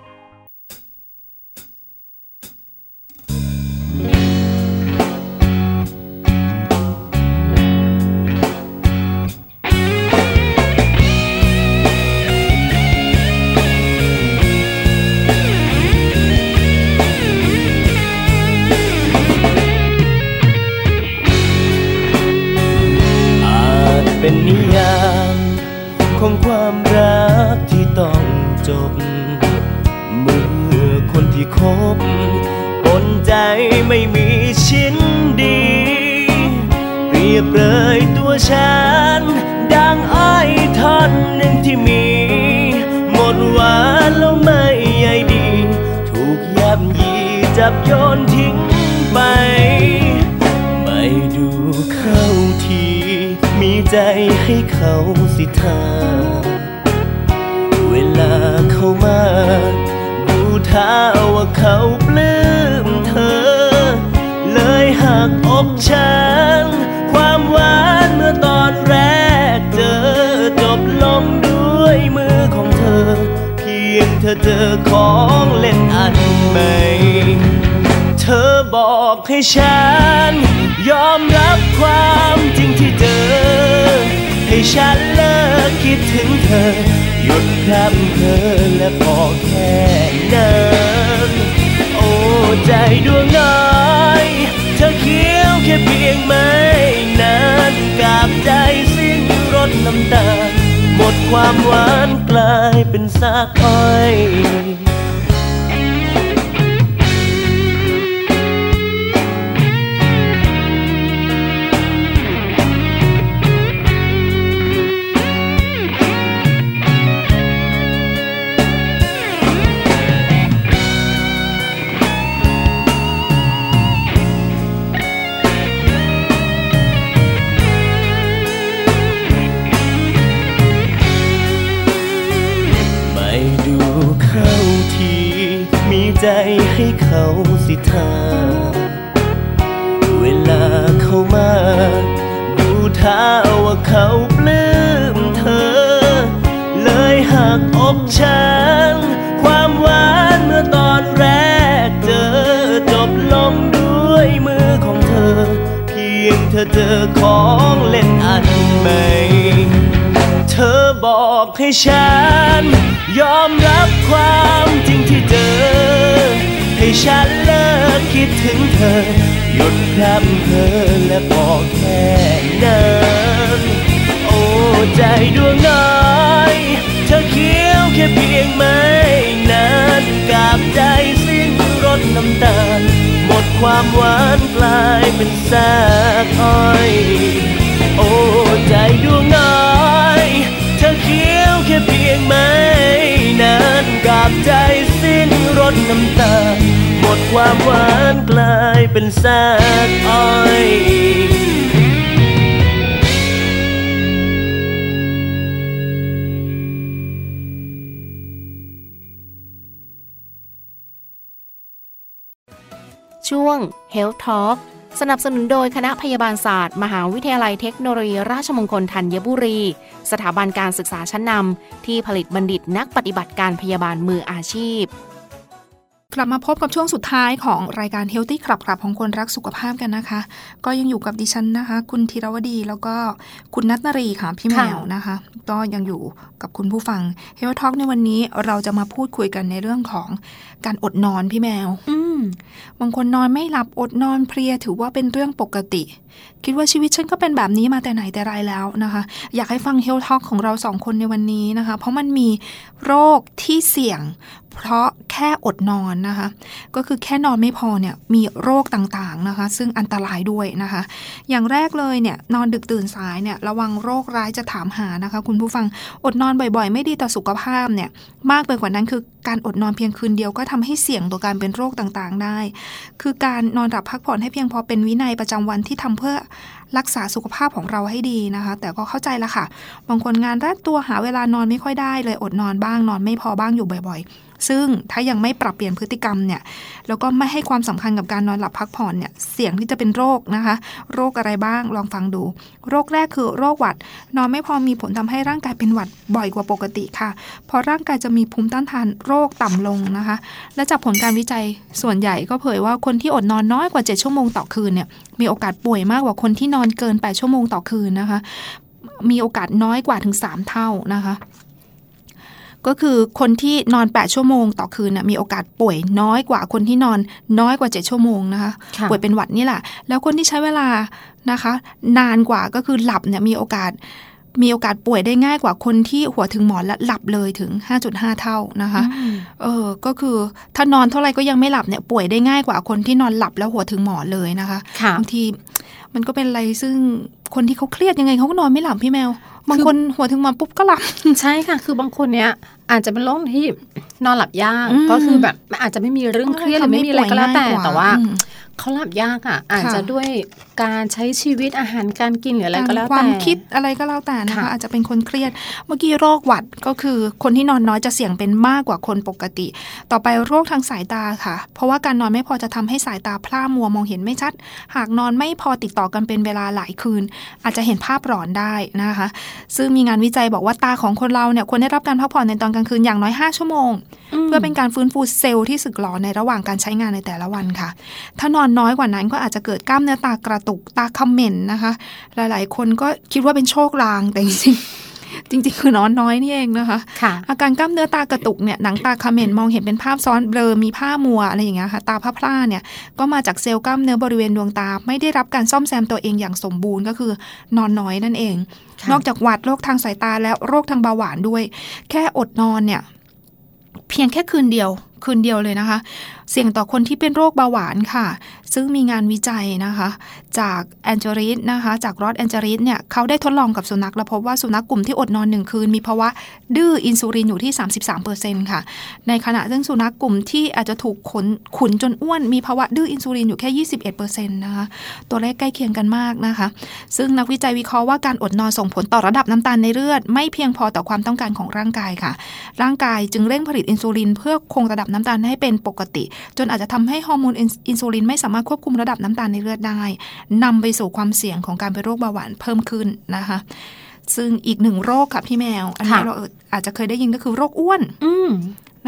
ว่าเขาปลื้มเธอ เลยหักอกฉัน ความหวานเมื่อตอนแรกเจอ จบลงด้วยมือของเธอ เพียงเธอเจอของเล่นอันใหม่เธอบอกให้ฉัน ยอมรับความจริงที่เจอ ให้ฉันเลิกคิดถึงเธอ หยุดพร่ำเธอและพอแค่นั้นโอ้ใจดวงน้อยเธอเคี้ยวแค่เพียงไม่นานกาบใจสิ้นรสน้ำตาหมดความหวานกลายเป็นซากอ้อย อเจอของเล่นอันใหม่ เธอบอกให้ฉัน ยอมรับความจริงที่เจอ ให้ฉันเลิกคิดถึงเธอ หยุดพร่ำเธอและพอกแค่นั้นโอ้ใจดวงน้อยเธอเคี้ยวแค่เพียงไม่นานกาบใจสิ้นรสน้ำตาล ดความหวานกลายเป็นซากอ้อย โอ้ใจดวงน้อย เธอเคี้ยวแค่เพียงไม่นานกาบใจสิ้นรสน้ำตา หมดความหวานกลายเป็นซากอ้อย ช่วง Health Talk สนับสนุนโดยคณะพยาบาลศาสตร์ มหาวิทยาลัยเทคโนโลยีราชมงคลธัญบุรี สถาบันการศึกษาชั้นนำที่ผลิตบัณฑิตนักปฏิบัติการพยาบาลมืออาชีพ กลับมาพบกับช่วงสุดท้ายของรายการ Healthy คลับคลับของคนรักสุขภาพกันนะคะ ก็ยังอยู่กับดิฉันนะคะ คุณธีรวดีแล้วก็คุณนัทนรีค่ะพี่แมวนะคะ ก็ยังอยู่กับคุณผู้ฟัง Health Talk ในวันนี้เราจะมาพูดคุยกันในเรื่องของการอดนอนพี่แมว อืมบางคนนอนไม่หลับอดนอนเพลียถือว่าเป็นเรื่องปกติ คิดว่าชีวิตฉันก็เป็นแบบนี้มาแต่ไหนแต่ไรแล้วนะคะ อยากให้ฟัง Health Talk ของเราสองคนในวันนี้นะคะ เพราะมันมีโรคที่เสี่ยง เพราะแค่อดนอนนะคะ ก็คือแค่นอนไม่พอเนี่ยมีโรคต่างๆนะคะ ซึ่งอันตรายด้วยนะคะ อย่างแรกเลยเนี่ยนอนดึกตื่นสายเนี่ยระวังโรคร้ายจะถามหานะคะ คุณผู้ฟังอดนอนบ่อยๆ ไม่ดีต่อสุขภาพเนี่ยมากไปกว่านั้นคือการอดนอนเพียงคืนเดียวก็ทำให้เสี่ยงต่อการเป็นโรคต่างๆได้ คือการนอนหลับพักผ่อนให้เพียงพอเป็นวินัยประจำวันที่ทำเพื่อรักษาสุขภาพของเราให้ดีนะคะ แต่ก็เข้าใจละค่ะ บางคนงานรัดตัวหาเวลานอนไม่ค่อยได้เลยอดนอนบ้างนอนไม่พอบ้างอยู่บ่อย ซึ่งถ้ายังไม่ปรับเปลี่ยนพฤติกรรมเนี่ยแล้วก็ไม่ให้ความสำคัญกับการนอนหลับพักผ่อนเนี่ยเสี่ยงที่จะเป็นโรคนะคะ โรคอะไรบ้างลองฟังดู โรคแรกคือโรคหวัด นอนไม่พอมีผลทำให้ร่างกายเป็นหวัดบ่อยกว่าปกติค่ะ เพราะร่างกายจะมีภูมิต้านทานโรคต่ำลงนะคะ และจากผลการวิจัยส่วนใหญ่ก็เผยว่าคนที่อดนอนน้อยกว่า 7 ชั่วโมงต่อคืนเนี่ยมีโอกาสป่วยมากกว่าคนที่นอนเกิน 8 ชั่วโมงต่อคืนนะคะ มีโอกาสน้อยกว่าถึง 3 เท่านะคะ ก็คือคนที่นอน 8 ชั่วโมงต่อคืนน่ะมีโอกาสป่วยน้อยกว่าคนที่นอนน้อยกว่า 7 ชั่วโมงนะคะค่ะป่วยเป็นหวัดนี่แหละ แล้วคนที่ใช้เวลานะคะ นานกว่าก็คือหลับเนี่ยมีโอกาสมีโอกาสป่วยได้ง่ายกว่าคนที่หัวถึงหมอนและหลับเลยถึง 5.5 เท่านะคะเออก็คือถ้านอนเท่าไหร่ก็ยังไม่หลับเนี่ยป่วยได้ง่ายกว่าคนที่นอนหลับแล้วหัวถึงหมอนเลยนะคะค่ะบางทีมันก็เป็นอะไรซึ่ง คนที่เขาเครียดยังไงเขาก็นอนไม่หลับพี่แมว บางคนหัวถึงมาปุ๊บก็หลับ ใช่ค่ะ คือบางคนเนี้ยอาจจะเป็นโรคที่นอนหลับยากอืมก็คือแบบอาจจะไม่มีเรื่องเครียดหรือไม่มีอะไรก็แล้วแต่ทำให้ป่วยง่ายกว่าแต่ว่าอืมเขาหลับยากอะ อาจค่ะจะด้วย การใช้ชีวิตอาหารการกินหรืออะไรก็แล้วควาแต่มคิดอะไรก็แล้วแต่นะคะค่ะอาจจะเป็นคนเครียด เมื่อกี้โรคหวัดก็คือคนที่นอนน้อยจะเสี่ยงเป็นมากกว่าคนปกติ ต่อไปโรคทางสายตาค่ะ เพราะว่าการนอนไม่พอจะทำให้สายตาพร่ามัวมองเห็นไม่ชัด หากนอนไม่พอติดต่อกันเป็นเวลาหลายคืน อาจจะเห็นภาพหลอนได้นะคะ ซึ่งมีงานวิจัยบอกว่าตาของคนเราเนี่ยควรได้รับการพักผ่อนในตอนกลางคืนอย่างน้อย 5 ชั่วโมง เพื่อเป็นการฟื้นฟูเซลล์ที่สึกหรอในระหว่างการใช้งานในแต่ละวันค่ะ ถ้านอนน้อยกว่านั้นก็อาจจะเกิดกล้ามเนื้อตากระตุกตาเขม่นนะคะ หลายๆ คนก็คิดว่าเป็นโชคลางแต่จริงๆจริง ๆ คือนอนน้อยนี่เองนะคะค่ะอาการกล้ามเนื้อตากระตุกเนี่ยหนังตาเขม่นมองเห็นเป็นภาพซ้อนเบลอมีฝ้ามัวอะไรอย่างเงี้ยค่ะตาฝ้าพร่าเนี่ยก็มาจากเซลล์กล้ามเนื้อบริเวณดวงตา ไม่ได้รับการซ่อมแซมตัวเองอย่างสมบูรณ์ก็คือนอนน้อยนั่นเองค่ะนอกจากหวัดโรคทางสายตาแล้วโรคทางเบาหวานด้วย แค่อดนอนเนี่ย เพียงแค่คืนเดียว คืนเดียวเลยนะคะ เสี่ยงต่อคนที่เป็นโรคเบาหวานค่ะ ซึ่งมีงานวิจัยนะคะ จากแอนเจลิสนะคะ จากลอสแอนเจลิสเนี่ยเขาได้ทดลองกับสุนัขแล้วพบว่าสุนัขกลุ่มที่อดนอนหนึ่งคืน มีภาวะดื้ออินซูลินอยู่ที่ 33%ค่ะ ในขณะซึ่งสุนัขกลุ่มที่อาจจะถูกขนขุนจนอ้วน มีภาวะดื้ออินซูลินอยู่แค่ 21%นะคะ ตัวเลขใกล้เคียงกันมากนะคะ ซึ่งนักวิจัยวิเคราะห์ว่าการอดนอนส่งผลต่อระดับน้ำตาลในเลือด ไม่เพียงพอต่อความต้องการของร่างกายค่ะ ร่างกายจึงเร่งผลิตอินซูลิน เพื่อคงระดับน้ำตาลให้เป็นปกติจนอาจจะทำให้ฮอร์โมนอินอินซูลินไม่สามารถควบคุมระดับน้ำตาลในเลือดได้นำไปสู่ความเสี่ยงของการเป็นโรคเบาหวานเพิ่มขึ้นนะคะซึ่งอีกหนึ่งโรคค่ะพี่แมว อันนี้ค่ะเราอาจจะเคยได้ยินก็คือโรคอ้วน อืม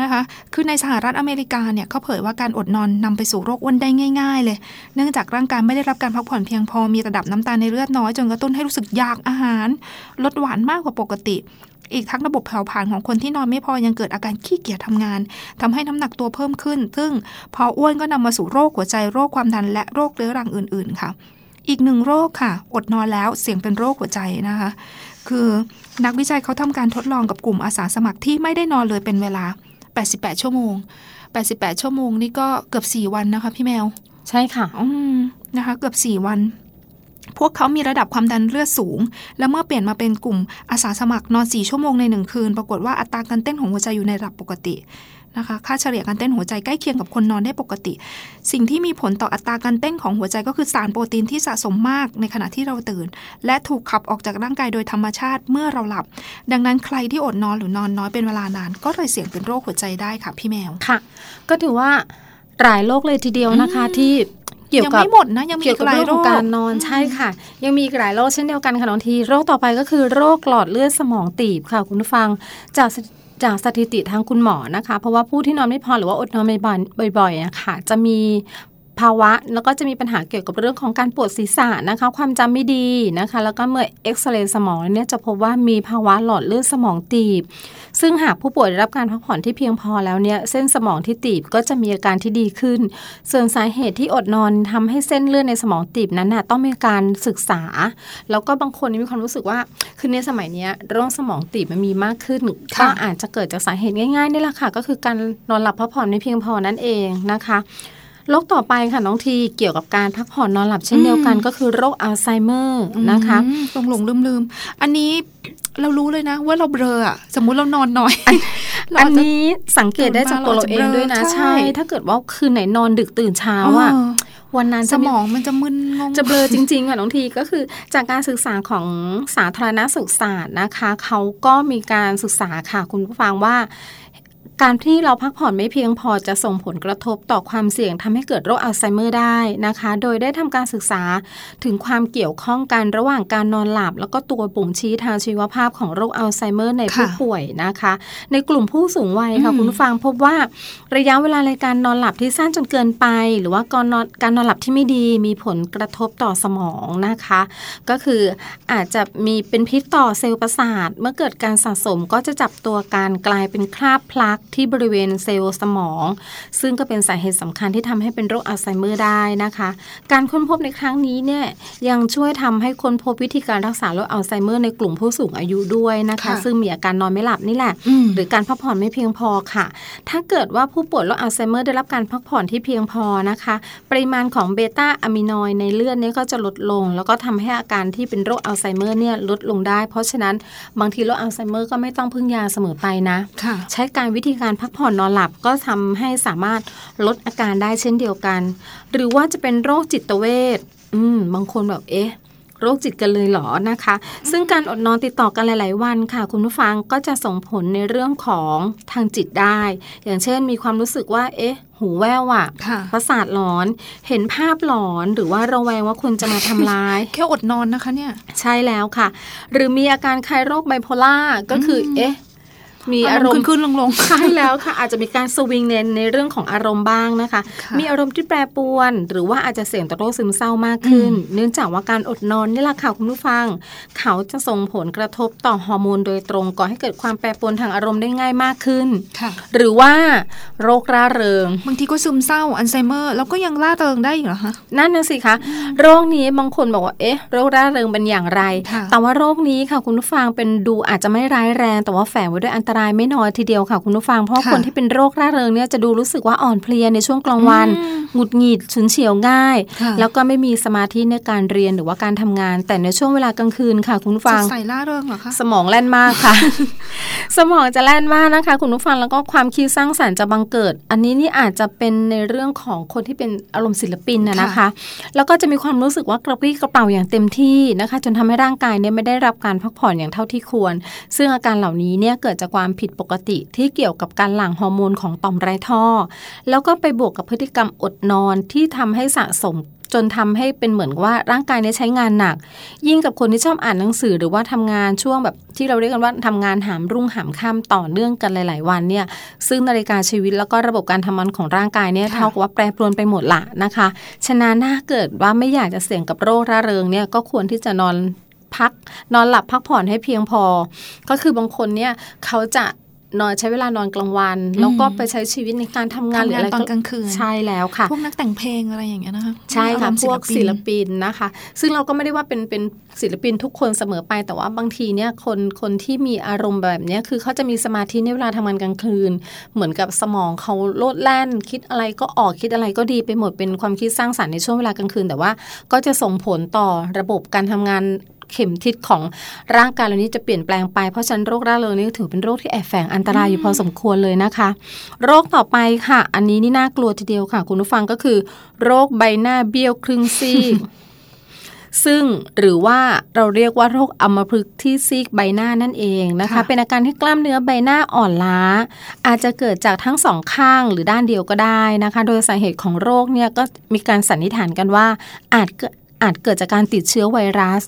นะคะ คือในสหรัฐอเมริกาเนี่ยเขาเผยว่าการอดนอนนำไปสู่โรคอ้วนได้ง่าย ๆ เลย เนื่องจากร่างกายไม่ได้รับการพักผ่อนเพียงพอ มีระดับน้ำตาลในเลือดน้อยจนกระตุ้นให้รู้สึกอยากอาหาร ลดหวานมากกว่าปกติ อีกทั้งระบบเผาผลาญของคนที่นอนไม่พอยังเกิดอาการขี้เกียจทำงานทำให้น้ำหนักตัวเพิ่มขึ้น ซึ่งพออ้วนก็นำมาสู่โรคหัวใจโรคความดันและโรคเรื้อรังอื่น ๆ ค่ะ อีกหนึ่งโรคค่ะ อดนอนแล้วเสี่ยงเป็นโรคหัวใจนะคะคือนักวิจัยเขาทำการทดลองกับกลุ่มอาสาสมัครที่ไม่ได้นอนเลยเป็นเวลา 88 ชั่วโมง 88 ชั่วโมงนี่ก็เกือบ 4 วันนะคะ พี่แมว ใช่ค่ะ อืมนะคะ เกือบ 4 วัน พวกเขามีระดับความดันเลือดสูง แล้วเมื่อเปลี่ยนมาเป็นกลุ่มอาสาสมัครนอน4ชั่วโมงในหนึ่งคืน ปรากฏว่าอัตราการเต้นของหัวใจอยู่ในระดับปกตินะคะค่าเฉลี่ยการเต้นหัวใจใกล้เคียงกับคนนอนได้ปกติ สิ่งที่มีผลต่ออัตราการเต้นของหัวใจก็คือสารโปรตีนที่สะสมมากในขณะที่เราตื่น และถูกขับออกจากร่างกายโดยธรรมชาติเมื่อเราหลับ ดังนั้นใครที่อดนอนหรือนอนน้อยเป็นเวลานาน ก็เลยเสี่ยงเป็นโรคหัวใจได้ค่ะพี่แมวค่ะ ก็ถือว่าหลายโรคเลยทีเดียวนะคะที่ เกี่ยวยังกับไม่หมดนะยังมีเกี่ยวกับอีกหลายเรื่องของโรคการนอนใช่ค่ะ ยังมีอีกหลายโรคเช่นเดียวกันค่ะน้องที โรคต่อไปก็คือโรคหลอดเลือดสมองตีบค่ะคุณผู้ฟังจากสจากสถิติทางคุณหมอนะคะ เพราะว่าผู้ที่นอนไม่พอหรือว่าอดนอนบ่อยๆบ่อยๆอะค่ะจะมี ภาวะ แล้วก็จะมีปัญหาเกี่ยวกับเรื่องของการปวดศีรษะนะคะ ความจำไม่ดีนะคะ แล้วก็เมื่อเอ็กซเรย์สมองเนี่ยจะพบว่ามีภาวะหลอดเลือดสมองตีบ ซึ่งหากผู้ป่วยได้รับการพักผ่อนที่เพียงพอแล้วเนี่ยเส้นสมองที่ตีบก็จะมีอาการที่ดีขึ้น ส่วนสาเหตุที่อดนอนทำให้เส้นเลือดในสมองตีบนั้นน่ะต้องมีการศึกษา แล้วก็บางคนมีความรู้สึกว่าคือในสมัยนี้โรคสมองตีบมันมีมากขึ้นก็อาจจะเกิดจากสาเหตุง่ายๆนี่แหละค่ะก็คือการนอนหลับพักผ่อนไม่เพียงพอนั่นเองนะคะ โรคต่อไปค่ะน้องทีเกี่ยวกับการพักผ่อนนอนหลับเช่นเดียวกัน ก็คือโรคอัลไซเมอร์นะคะหลงหลงลืมลืมๆอันนี้เรารู้เลยนะว่าเราเบลออะสมมุติเรานอนน้อยเราอันจะนี้สังเกตได้จากตัวเราเองด้วยนะใช่ใช่ ถ้าเกิดว่าคืนไหนนอนดึกตื่นเช้าอะเออวันนั้นสจะมมีองมันจะมึนงงจะเบลอจริงๆค่ะน้องทีก็คือจากการศึกษาของสาธารณสุขศาสตร์นะคะเขาก็มีการศึกษาค่ะคุณผู้ฟังว่า การที่เราพักผ่อนไม่เพียงพอจะส่งผลกระทบต่อความเสี่ยงทำให้เกิดโรคอัลไซเมอร์ได้นะคะ โดยได้ทำการศึกษาถึงความเกี่ยวข้องกันระหว่างการนอนหลับ แล้วก็ตัวบ่งชี้ทางชีวภาพของโรคอัลไซเมอร์ในผู้ค่ะป่วยนะคะ ในกลุ่มผู้สูงวัยค่ะอืมคุณผู้ฟังพบว่าระยะเวลาในการนอนหลับที่สั้นจนเกินไป หรือว่าการนอนการนอนหลับที่ไม่ดีมีผลกระทบต่อสมองนะคะ ก็คืออาจจะมีเป็นพิษต่อเซลล์ประสาท เมื่อเกิดการสะสมก็จะจับตัวการกลายเป็นคราบ plaque ที่บริเวณเซลล์สมอง ซึ่งก็เป็นสาเหตุสำคัญที่ทำให้เป็นโรคอัลไซเมอร์ได้นะคะ การค้นพบในครั้งนี้เนี่ยยังช่วยทำให้ค้นพบวิธีการรักษาโรคอัลไซเมอร์ในกลุ่มผู้สูงอายุด้วยนะคะค่ะซึ่งมีอาการนอนไม่หลับนี่แหละอืมหรือการพักผ่อนไม่เพียงพอค่ะ ถ้าเกิดว่าผู้ป่วยโรคอัลไซเมอร์ได้รับการพักผ่อนที่เพียงพอนะคะ ปริมาณของ beta amyloid ในเลือดเนี่ยก็จะลดลง แล้วก็ทำให้อาการที่เป็นโรคอัลไซเมอร์เนี่ยลดลงได้ เพราะฉะนั้นบางทีโรคอัลไซเมอร์ก็ไม่ต้องพึ่งยาเสมอไปนะค่ะใช้การวิธีการพักผ่อนนอนหลับก็ทำให้สามารถลดอาการได้เช่นเดียวกัน หรือว่าจะเป็นโรคจิตเวชอืมบางคนแบบเอ๊ะโรคจิตกันเลยเหรอนะคะ ซึ่งการอดนอนติดต่อกันหลาย ๆ วันค่ะ คุณผู้ฟังก็จะส่งผลในเรื่องของทางจิตได้ อย่างเช่น มีความรู้สึกว่า เอ๊ะ หูแว่วอะค่ะประสาทหลอน เห็นภาพหลอนหรือว่าระแวงว่าคนจะมาทำร้าย แค่อดนอนนะคะเนี่ย ใช่แล้วค่ะ หรือมีอาการคล้ายโรคไบโพล่าก็คืออเอ๊ะ มีอารมณ์ขึ้นๆลงๆใช่แล้วค่ะ อาจจะมีการสวิงในในเรื่องของอารมณ์บ้างนะคะค่ะมีอารมณ์ที่แปรปรวน หรือว่าอาจจะเสี่ยงต่อโรคซึมเศร้ามากขึ้น เนื่องจากว่าการอดนอนนี่แหละค่ะคุณผู้ฟัง เขาจะส่งผลกระทบต่อฮอร์โมนโดยตรงก่อให้เกิดความแปรปรวนทางอารมณ์ได้ง่ายมากขึ้นค่ะหรือว่าโรคร่าเริง บางทีก็ซึมเศร้าอัลไซเมอร์แล้วก็ยังล่าเริงได้อีกเหรอคะนั่นน่ะสิคะโรคนี้บางคนบอกว่าเอ๊ะโรคร่าเริงเป็นอย่างไรค่ะแต่ว่าโรคนี้ค่ะคุณผู้ฟังเป็นดูอาจจะไม่ร้ายแรง แต่ว่าแฝงไว้ด้วยอันตรายไม่น้อยทีเดียวค่ะคุณผู้ฟัง เพราะว่าค่ะคนที่เป็นโรคร่าเริงเนี่ยจะดูรู้สึกว่าอ่อนเพลียในช่วงกลางวันอืมหงุดหงิดฉุนเฉียวง่ายค่ะแล้วก็ไม่มีสมาธิในการเรียนหรือว่าการทำงาน แต่ในช่วงเวลากลางคืนค่ะ คุณผู้สฟัดงใสล่าเริงเหรอคะสมองแล่นมากค่ะ สมองจะแล่นมากนะคะ คุณผู้ฟังแล้วก็ความคิดสร้างสรรค์จะบังเกิด อันนี้นี่อาจจะเป็นในเรื่องของคนที่เป็นอารมณ์ศิลปินนะนะคะ แล้วก็จะมีความรู้สึกว่ากระปรี้กระเป๋าอย่างเต็มที่นะคะ จนทำให้ร่างกายเนี่ยไม่ได้รับการพักผ่อนอย่างเท่าที่ควร ซึ่งอาการเหล่านี้เนี่ยเกิดจากความผิดปกติที่เกี่ยวกับการหลั่งฮอร์โมนของต่อมไรท่อ แล้วก็ไปบวกกับพฤติกรรมอดนอนที่ทำให้สะสมจนทำให้เป็นเหมือนว่าร่างกายเนี่ยใช้งานหนัก ยิ่งกับคนที่ชอบอ่านหนังสือหรือว่าทำงานช่วงแบบที่เราเรียกกันว่าทำงานหามรุ่งหามค่ำต่อเนื่องกันหลาย ๆ วันเนี่ยซึ่งนาฬิกาชีวิตแล้วก็ระบบการทำงานของร่างกายเนี่ยเท่ากับว่าแปรปรวนไปหมดละนะคะ ฉะนั้นถ้าเกิดว่าไม่อยากจะเสี่ยงกับโรคระเริงเนี่ยก็ควรที่จะนอน พัก นอนหลับพักผ่อนให้เพียงพอ ก็คือบางคนเนี่ยเขาจะนอนใช้เวลานอนกลางวัน แล้วก็ไปใช้ชีวิตในการทำงานหรือทำงานอะไรตอนกลางคืนใช่แล้วค่ะ พวกนักแต่งเพลงอะไรอย่างเงี้ยนะคะใช่ค่ะอารมณ์พวกศิลปินปินนะคะ ซึ่งเราก็ไม่ได้ว่าเป็นเป็นศิลปินทุกคนเสมอไปแต่ว่าบางทีเนี่ยคนคนที่มีอารมณ์แบบเนี้ยคือเขาจะมีสมาธิในเวลาทำงานกลางคืน เหมือนกับสมองเขาโลดแล่น คิดอะไรก็ออกคิดอะไรก็ดีไปหมดเป็นความคิดสร้างสรรค์ในช่วงเวลากลางคืน แต่ว่าก็จะส่งผลต่อระบบการทำงาน เข็มทิศของร่างกายเรานี้จะเปลี่ยนแปลงไปเพราะฉะนั้นโรคร่าเริงนี่ถือเป็นโรคที่แอบแฝงอันตรายอยู่พอสมควรเลยนะคะ โรคต่อไปค่ะ อันนี้นี่น่ากลัวทีเดียวค่ะ คุณผู้ฟังก็คือ โรคใบหน้าเบี้ยวครึ่งซีกซึ่งหรือว่าเราเรียกว่าโรคอัมพฤกษ์ที่ซีกใบหน้านั่นเองนะคะค่ะเป็นอาการที่กล้ามเนื้อใบหน้าอ่อนล้า อาจจะเกิดจากทั้งสองข้างหรือด้านเดียวก็ได้นะคะ โดยสาเหตุของโรคเนี่ยก็มีการสันนิษฐานกันว่าอาจเกิด อาจเกิดจากการติดเชื้อไวรัส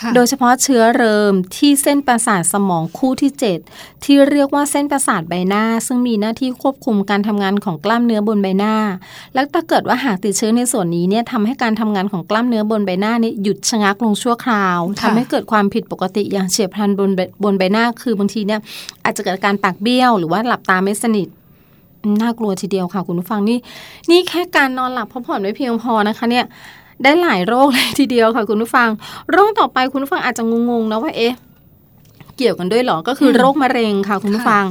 ค่ะโดยเฉพาะเชื้อเริมที่เส้นประสาทสมองคู่ที่ 7 ที่เรียกว่าเส้นประสาทใบหน้า ซึ่งมีหน้าที่ควบคุมการทำงานของกล้ามเนื้อบนใบหน้า แล้วถ้าเกิดว่าหากติดเชื้อในส่วนนี้เนี่ยทำให้การทำงานของกล้ามเนื้อบนใบหน้าเนี่ยหยุดชะงักลงชั่วคราวทำให้เกิดความผิดปกติอย่างเฉียบพลันบนใบบนใบหน้า คือบางทีเนี่ยอาจจะเกิดอาการปากเบี้ยว หรือว่าหลับตาไม่สนิทอืมน่ากลัวทีเดียวค่ะคุณผู้ฟังนี่นี่แค่การนอนหลับพักผ่อนไม่เพียงพอนะคะเนี่ย ได้หลายโรคเลยทีเดียวค่ะคุณผู้ฟัง โรคต่อไปคุณผู้ฟังอาจจะงงๆนะว่าเอ๊ะเกี่ยวกันด้วยหรอ ก็คือโรคมะเร็งค่ะคุณผู้ฟัง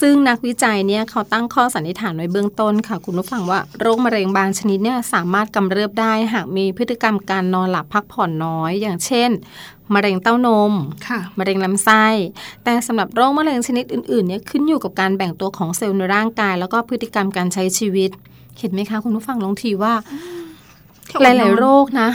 ซึ่งนักวิจัยเนี่ยเขาตั้งข้อสันนิษฐานไว้เบื้องต้นค่ะ คุณผู้ฟังว่าโรคมะเร็งบางชนิดเนี่ยสามารถกำเริบได้หากมีพฤติกรรมการนอนหลับพักผ่อนน้อย อย่างเช่น มะเร็งเต้านม มะเร็งลำไส้ แต่สำหรับโรคมะเร็งชนิดอื่นๆเนี่ยขึ้นอยู่กับการแบ่งตัวของเซลล์ในร่างกาย แล้วก็พฤติกรรมการใช้ชีวิต เห็นไหมคะคุณผู้ฟังลองทีว่า หลาย ๆ โรคนะ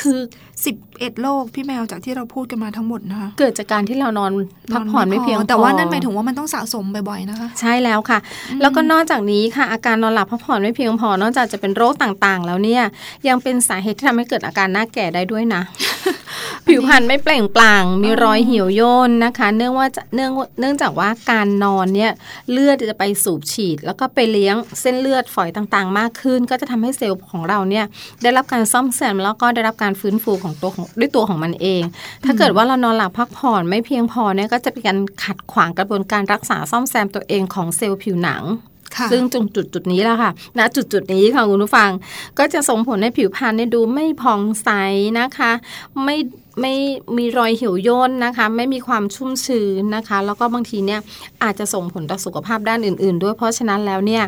คือ สิบเอ็ดโรคพี่แมวจากที่เราพูดกันมาทั้งหมดนะคะเกิดจากการที่เรานอนพักผ่อนไม่เพียงพอแต่ว่านั่นหมายถึงว่ามันต้องสะสมบ่อยๆนะคะ ใช่แล้วค่ะ แล้วก็นอกจากนี้ค่ะ อาการนอนหลับพักผ่อนไม่เพียงพอนอกจากจะเป็นโรคต่างๆ แล้วเนี่ยยังเป็นสาเหตุที่ทำให้เกิดอาการหน้าแก่ได้ด้วยนะผิวพรรณไม่เปล่งปลั่งมีรอยเหี่ยวย่นนะคะ เนื่องว่าจะเนื่องเนื่องจากว่าการนอนเนี่ยเลือดจะไปสูบฉีด แล้วก็ไปเลี้ยงเส้นเลือดฝอยต่างๆ มากขึ้น ก็จะทำให้เซลล์ของเราเนี่ยได้รับการซ่อมแซมแล้วก็ได้รับการฟื้นฟูของของตัวของด้วยตัวของมันเอง ถ้าเกิดว่าเรานอนหลับพักผ่อนไม่เพียงพอเนี่ยก็จะเป็นการขัดขวางกระบวนการรักษาซ่อมแซมตัวเองของเซลล์ผิวหนังค่ะ ซึ่งตรงจุดจุดนี้แหละค่ะณจุดจุดนี้ค่ะคุณผู้ฟัง ก็จะส่งผลให้ผิวพรรณเนี่ยดูไม่ผ่องใสนะคะ ไม่ไม่มีรอยเหี่ยวย่นนะคะ ไม่มีความชุ่มชื้นนะคะ แล้วก็บางทีเนี่ยอาจจะส่งผลต่อสุขภาพด้านอื่น ๆ ด้วยเพราะฉะนั้นแล้วเนี่ย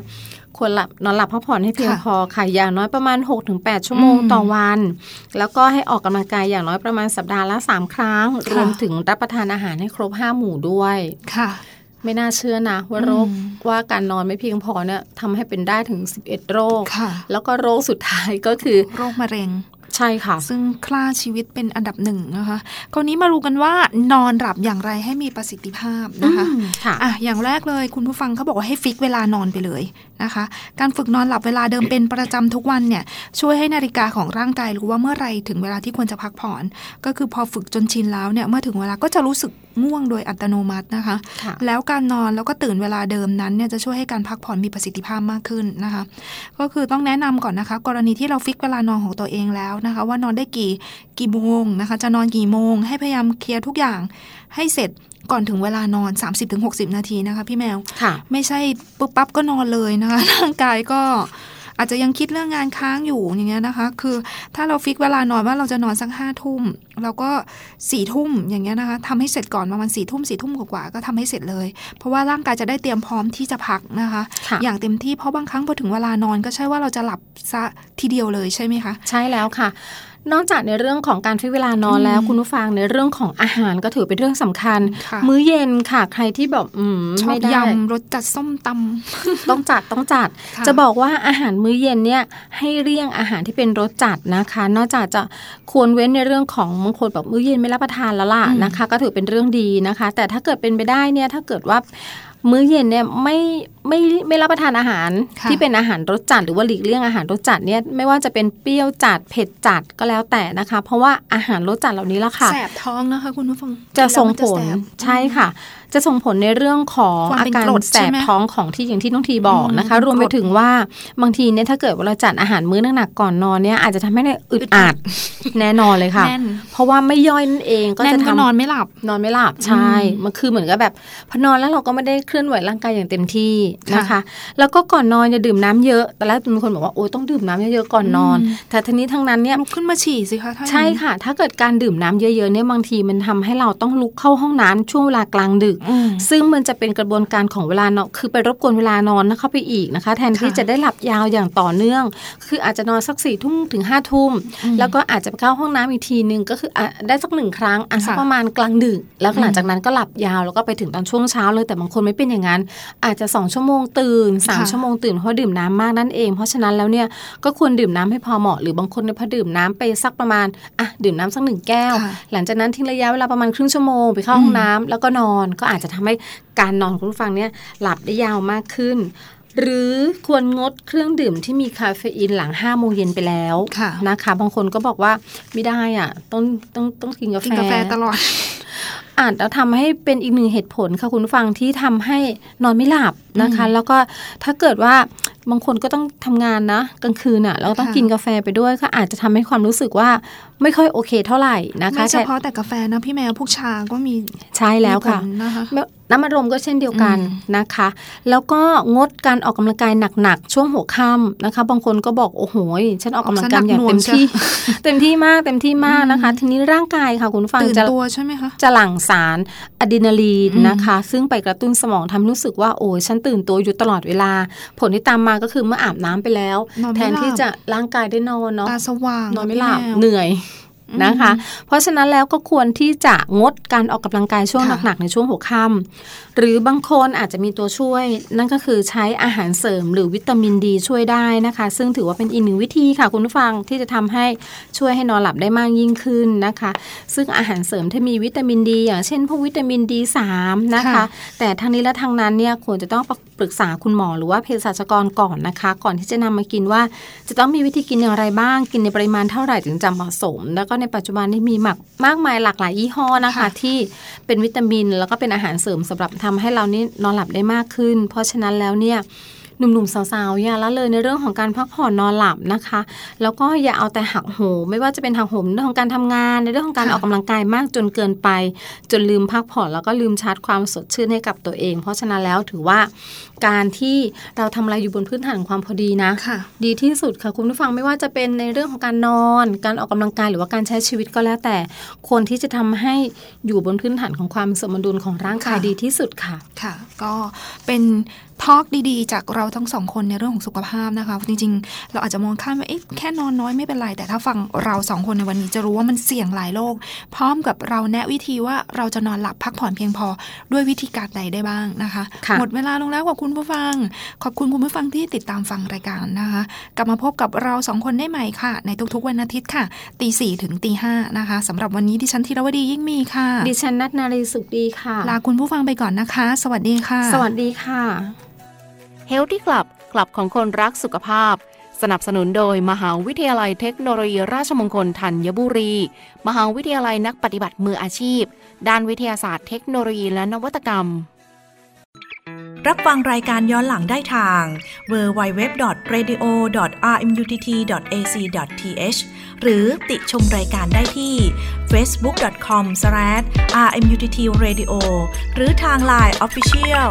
ควรหลับนอนหลับพักผ่อนให้เพียงค่ะพอค่ะอย่างน้อยประมาณ 6-8 ชั่วโมงอืมต่อวัน แล้วก็ให้ออกกำลังกายอย่างน้อยประมาณสัปดาห์ละ 3 ครั้งค่ะรวมถึงรับประทานอาหารให้ครบ 5 หมู่ด้วยค่ะ ไม่น่าเชื่อนะว่าโรคอืมว่าการนอนไม่เพียงพอเนี่ยทำให้เป็นได้ถึง 11 โรคค่ะแล้วก็โรคสุดท้ายก็คือ โรคมะเร็งใช่ค่ะ ซึ่งฆ่าชีวิตเป็นอันดับหนึ่งนะคะคราวนี้มารู้กันว่านอนหลับอย่างไรให้มีประสิทธิภาพนะคะอืมค่ะอะอย่างแรกเลยคุณผู้ฟังเขาบอกว่าให้ฟิกเวลานอนไปเลย นะคะ การฝึกนอนหลับเวลาเดิมเป็นประจำทุกวันเนี่ยช่วยให้นาฬิกาของร่างกายรู้ว่าเมื่อไหรถึงเวลาที่ควรจะพักผ่อน ก็คือพอฝึกจนชินแล้วเนี่ยเมื่อถึงเวลาก็จะรู้สึกง่วงโดยอัตโนมัตินะคะค่ะแล้วการนอนแล้วก็ตื่นเวลาเดิมนั้นเนี่ยจะช่วยให้การพักผ่อนมีประสิทธิภาพมากขึ้นนะคะ ก็คือต้องแนะนำก่อนนะคะ กรณีที่เราฟิกเวลานอนของตัวเองแล้วนะคะ ว่านอนได้กี่กี่โมงนะคะ จะนอนกี่โมง ให้พยายามเคลียร์ทุกอย่างให้เสร็จ ก่อนถึงเวลานอน 30-60 นาทีนะคะพี่แมวค่ะไม่ใช่ปุ๊บปั๊บก็นอนเลยนะคะร่างกายก็อาจจะยังคิดเรื่องงานค้างอยู่อย่างเงี้ยนะคะ คือถ้าเรา fix เวลานอนว่าเราจะนอนสักห้าทุ่มแล้วก็สี่ทุ่มอย่างเงี้ยนะคะทำให้เสร็จก่อนประมาณสี่ทุ่มสี่ทุ่มกว่าๆก็ทำให้เสร็จเลย เพราะว่าร่างกายจะได้เตรียมพร้อมที่จะพักนะคะค่ะอย่างเต็มที่เพราะบางครั้งพอถึงเวลานอนก็ใช่ว่าเราจะหลับซะทีเดียวเลยใช่ไหมคะ ใช่แล้วค่ะ นอกจากในเรื่องของการ fix เวลานอนแล้วอืมคุณผู้ฟังในเรื่องของอาหารก็ถือเป็นเรื่องสำคัญค่ะมื้อเย็นค่ะใครที่แบบอืมชอบไม่ได้ยำรสจัดส้มตำต้องจัดต้องจัดค่ะจะบอกว่าอาหารมื้อเย็นเนี่ยให้เลี่ยงอาหารที่เป็นรสจัดนะคะ นอกจากจะควรเว้นในเรื่องของบางคนแบบมื้อเย็นไม่รับประทานแล้วล่ะนะคะ ก็ถือเป็นเรื่องดีนะคะ แต่ถ้าเกิดเป็นไปได้เนี่ยถ้าเกิดว่า มื้อเย็นเนี่ยไม่ไม่ไม่รับประทานอาหารค่ะที่เป็นอาหารรสจัดหรือว่าหลีกเลี่ยงอาหารรสจัดเนี่ยไม่ว่าจะเป็นเปรี้ยวจัดเผ็ดจัดก็แล้วแต่นะคะ เพราะว่าอาหารรสจัดเหล่านี้ละค่ะแสบท้องนะคะคุณผู้ฟังจะส่งผลกินแล้วมันจะแสบใช่ค่ะ จะส่งผลในเรื่องของความอาเป็นการกรดแสใช่บไหมท้องของที่อย่างที่น้องทีบอกนะคะอืมรวมไปกรดถึงว่าบางทีเนี่ยถ้าเกิดว่าเราจัดอาหารมื้อหนักๆก่อนนอนเนี่ยอาจจะทำให้เราอึดอัดแน่นอนเลยค่ะแน่นเพราะว่าไม่ย่อยนั่นเองก็แน่จะนก็ทำนอนไม่หลับนอนไม่หลับใช่อืมมันคือเหมือนกับแบบพอนอนแล้วเราก็ไม่ได้เคลื่อนไหวร่างกายอย่างเต็มที่นะคะค่ะแล้วก็ก่อนนอนอย่าดื่มน้ำเยอะแต่แรกมีคนบอกว่าโอ้ยต้องดื่มน้ำเยอะๆก่อนนอนอืมแต่ทีนี้ทั้งนั้นเนี่ยลุกขึ้นมาฉี่สิคะถ้าอย่างนั้นใช่ค่ะ ถ้าเกิดการดื่มน้ำเยอะๆเนี่ยบางทีมันทำให้เราต้องลุกเข้าห้องน้ำช่วงเวลากลางดึกอืมซึ่งมันจะเป็นกระบวนการของเวลานอนคือไปรบกวนเวลานอนนะเข้าไปอีกนะคะ แทนที่ค่ะจะได้หลับยาวอย่างต่อเนื่อง คืออาจจะนอนสักสี่ทุ่มถึงห้าทุ่มอืมแล้วก็อาจจะไปเข้าห้องน้ำอีกทีนึงก็คืออะได้สักหนึ่งครั้งอะสักค่ะประมาณกลางดึกแล้วหลังอืมจากนั้นก็หลับยาวแล้วก็ไปถึงตอนช่วงเช้าเลยแต่บางคนไม่เป็นอย่างนั้น อาจจะสองชั่วโมงตื่นสามค่ะชั่วโมงตื่นเพราะดื่มน้ำมากนั่นเอง เพราะฉะนั้นแล้วเนี่ยก็ควรดื่มน้ำให้พอเหมาะหรือบางคนเนี่ยพอดื่มน้ำไปสักประมาณอะดื่มน้ำสักหนึ่งแก้วค่ะหลังจากนั้นทิ้งระยะเวลาประมาณครึ่งชั่วโมงไปเข้าห้องน้ำแล้วก็นอนก็อาจจะทำให้การนอนของคุณผู้ฟังเนี่ยหลับได้ยาวมากขึ้น หรือควรงดเครื่องดื่มที่มีคาเฟอีนหลัง5้าโมงเย็นไปแล้วค่ะนะคะ บางคนก็บอกว่าไม่ได้อะ ต้องต้องต้องกินกาแฟกินกาแฟตลอดอาจจะทำให้เป็นอีกหนึ่งเหตุผลค่ะคุณผู้ฟังที่ทำให้นอนไม่หลับนะคะ แล้วก็ถ้าเกิดว่าบางคนก็ต้องทำงานนะกลางคืนอะ แล้วก็ต้องค่ะกินกาแฟไปด้วยก็อาจจะทำให้ความรู้สึกว่าไม่ค่อยโอเคเท่าไหร่นะคะไม่เฉแต่พาะแต่กาแฟนะพี่แมวพวกชาก็มีใช่แล้วค่ะมีผลนะคะน้ำอัดลมก็เช่นเดียวกันอืมนะคะ แล้วก็งดการออกกำลังกายหนักๆช่วงหัวค่ำนะคะ บางคนก็บอกโอ้โหฉันออกกำลังกายอย่างเต็มที่ เต็มที่มากเต็มที่มากนะคะ ทีนี้ร่างกายค่ะคุณผู้ฟังตื่นจะตัวใช่ไหมคะจะหลั่งสารอะดรีนาลีนอืมนะคะ ซึ่งไปกระตุ้นสมองทำให้รู้สึกว่าโอ้ยฉันตื่นตัวอยู่ตลอดเวลา ผลที่ตามมาก็คือเมื่ออาบน้ำไปแล้วนอนไม่แทนที่หลับจะร่างกายได้นอนเนาะตาสว่างนอนไม่หลับพี่แวเหนื่อยนะคะ เพราะฉะนั้นแล้วก็ควรที่จะงดการออกกำลังกายช่วงค่ะหนักๆในช่วงหัวค่ำหรือบางคนอาจจะมีตัวช่วย นั่นก็คือใช้อาหารเสริมหรือวิตามินดีช่วยได้นะคะ ซึ่งถือว่าเป็นอีกหนึ่งวิธีค่ะคุณผู้ฟังที่จะทำให้ช่วยให้นอนหลับได้มากยิ่งขึ้นนะคะ ซึ่งอาหารเสริมที่มีวิตามินดี อย่างเช่นพวกวิตามินดีสามนะคะคะแต่ทั้งนี้และทั้งนั้นเนี่ยควรจะต้องปรึกษาคุณหมอหรือว่าเภสัชกรก่อนนะคะ ก่อนที่จะนำมากินว่า จะต้องมีวิธีกินอย่างไรบ้างกินในปริมาณเท่าไหร่ถึงจะเหมาะสม แล้วก็ในปัจจุบันนี้มีหมักมากมายหลากหลายยี่ห้อนะคะคะ ที่เป็นวิตามิน แล้วก็เป็นอาหารเสริมสำหรับทำให้เรานี่นอนหลับได้มากขึ้น เพราะฉะนั้นแล้วเนี่ย หนุ่มๆสาวๆอย่าละเลยในเรื่องของการพักผ่อนนอนหลับนะคะ แล้วก็อย่าเอาแต่หักโหมไม่ว่าจะเป็นหักโหมในเรื่องของการทำงานในเรื่องของการออกกำลังกายมากจนเกินไป จนลืมพักผ่อนแล้วก็ลืมชาร์จความสดชื่นให้กับตัวเอง เพราะฉะนั้นแล้วถือว่าการที่เราทำอะไรอยู่บนพื้นฐานของความพอดีนะค่ะดีที่สุดค่ะคุณผู้ฟังไม่ว่าจะเป็นในเรื่องของการนอน การออกกำลังกายหรือว่าการใช้ชีวิตก็แล้วแต่ควรที่จะทำให้อยู่บนพื้นฐานของความสมดุลของร่างกายค่ะดีที่สุดค่ะค่ะ ก็เป็น ทอล์กดีๆ จากเราทั้งสองคนในเรื่องของสุขภาพนะคะ จริงๆ เราอาจจะมองข้ามว่าเอ๊ะแค่นอนน้อยไม่เป็นไร แต่ถ้าฟังเราสองคนในวันนี้จะรู้ว่ามันเสี่ยงหลายโรคพร้อมกับเราแนะวิธีว่าเราจะนอนหลับพักผ่อนเพียงพอด้วยวิธีการใดได้บ้างนะคะค่ะหมดเวลาลงแล้วขอบคุณผู้ฟัง ขอบคุณคุณผู้ฟังที่ติดตามฟังรายการนะคะ กลับมาพบกับเราสองคนได้ใหม่ค่ะ ในทุกๆวันอาทิตย์ค่ะตีสี่ถึงตีห้านะคะสำหรับวันนี้ดิฉันธีรวดียิ่งมีค่ะ ดิฉันนัทนารีสุขดีค่ะ ลาคุณผู้ฟังไปก่อนนะคะ สวัสดีค่ะ สวัสดีค่ะ Healthy Club คลับของคนรักสุขภาพ สนับสนุนโดยมหาวิทยาลัยเทคโนโลยีราชมงคลธัญบุรี มหาวิทยาลัยนักปฏิบัติมืออาชีพ ด้านวิทยาศาสตร์เทคโนโลยีและนวัตกรรม รับฟังรายการย้อนหลังได้ทาง www.radio.rmutt.ac.th หรือติชมรายการได้ที่ facebook.com/rmuttradio หรือทาง Line Official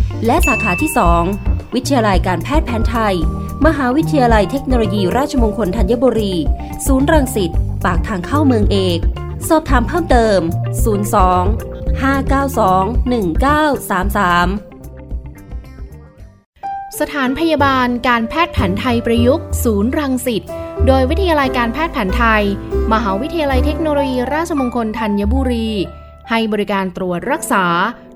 และสาขาที่ 2 วิทยาลัยการแพทย์แผนไทย มหาวิทยาลัยเทคโนโลยีราชมงคลธัญบุรี ศูนย์รังสิตปากทางเข้าเมืองเอก สอบถามเพิ่มเติม 02 592 1933 สถานพยาบาลการแพทย์แผนไทยประยุกต์ ศูนย์รังสิต โดยวิทยาลัยการแพทย์แผนไทย มหาวิทยาลัยเทคโนโลยีราชมงคลธัญบุรี ให้บริการตรวจรักษา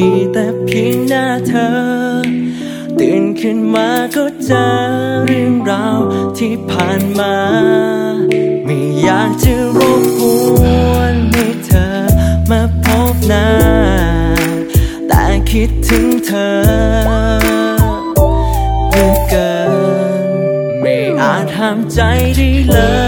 มีแต่เพียงหน้าเธอ ตื่นขึ้นมาก็เจอเรื่องราวที่ผ่านมา ไม่อยากจะรบกวนให้เธอมาพบหน้า แต่คิดถึงเธอเหลือเกิน ไม่อาอย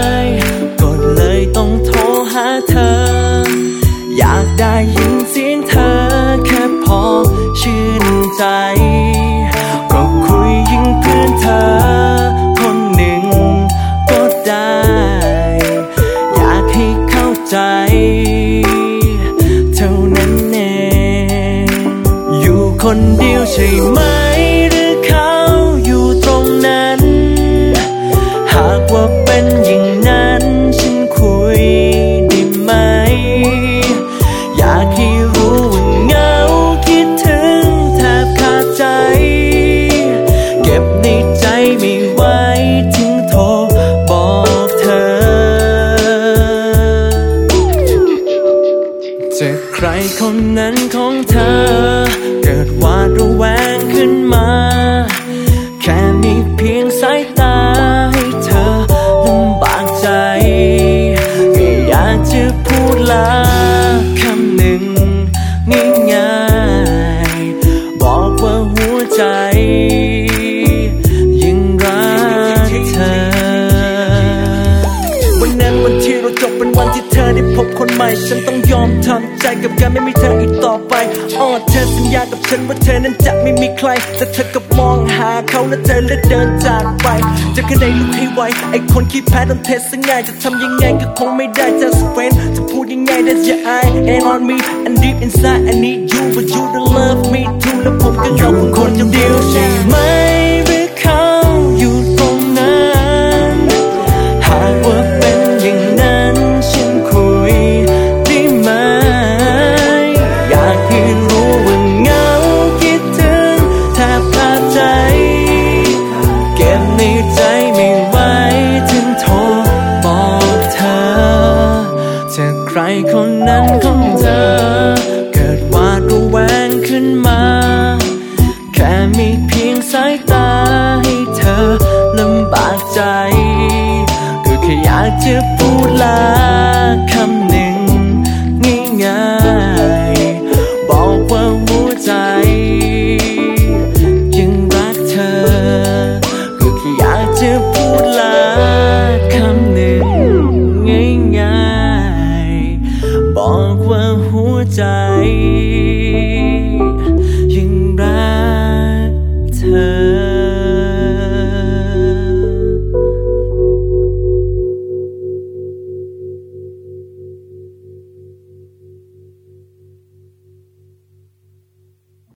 ใจก็คุยยิ่งเพื่อนเธอ คนหนึ่งก็ได้ อยากให้เข้าใจ เท่านั้นเอง อยู่คนเดียวใช่ไหม ง่าย บอกว่าหัวใจ ยังรักเธอ วันนั้นวันที่เราจบเป็นวันที่เธอได้พบคนใหม่ ฉันต้องยอมทำใจกับการไม่มีเธออีกต่อไปอ้อเธอสัญญากับฉันว่าเธอนั้นจะไม่มีใคร แต่เธอก็ หาเขาและเธอและเดินจากไปจะแค่ได้ลุกให้ไวไอคนคิดแพ้ต้องเทสง่ายจะทำยังไงก็คงไม่ได้ just friend จะพูดยังไง that's your eye and on me and deep inside I need you but you don't love me too และผมก็ยอมคนเดียวใช่ไหม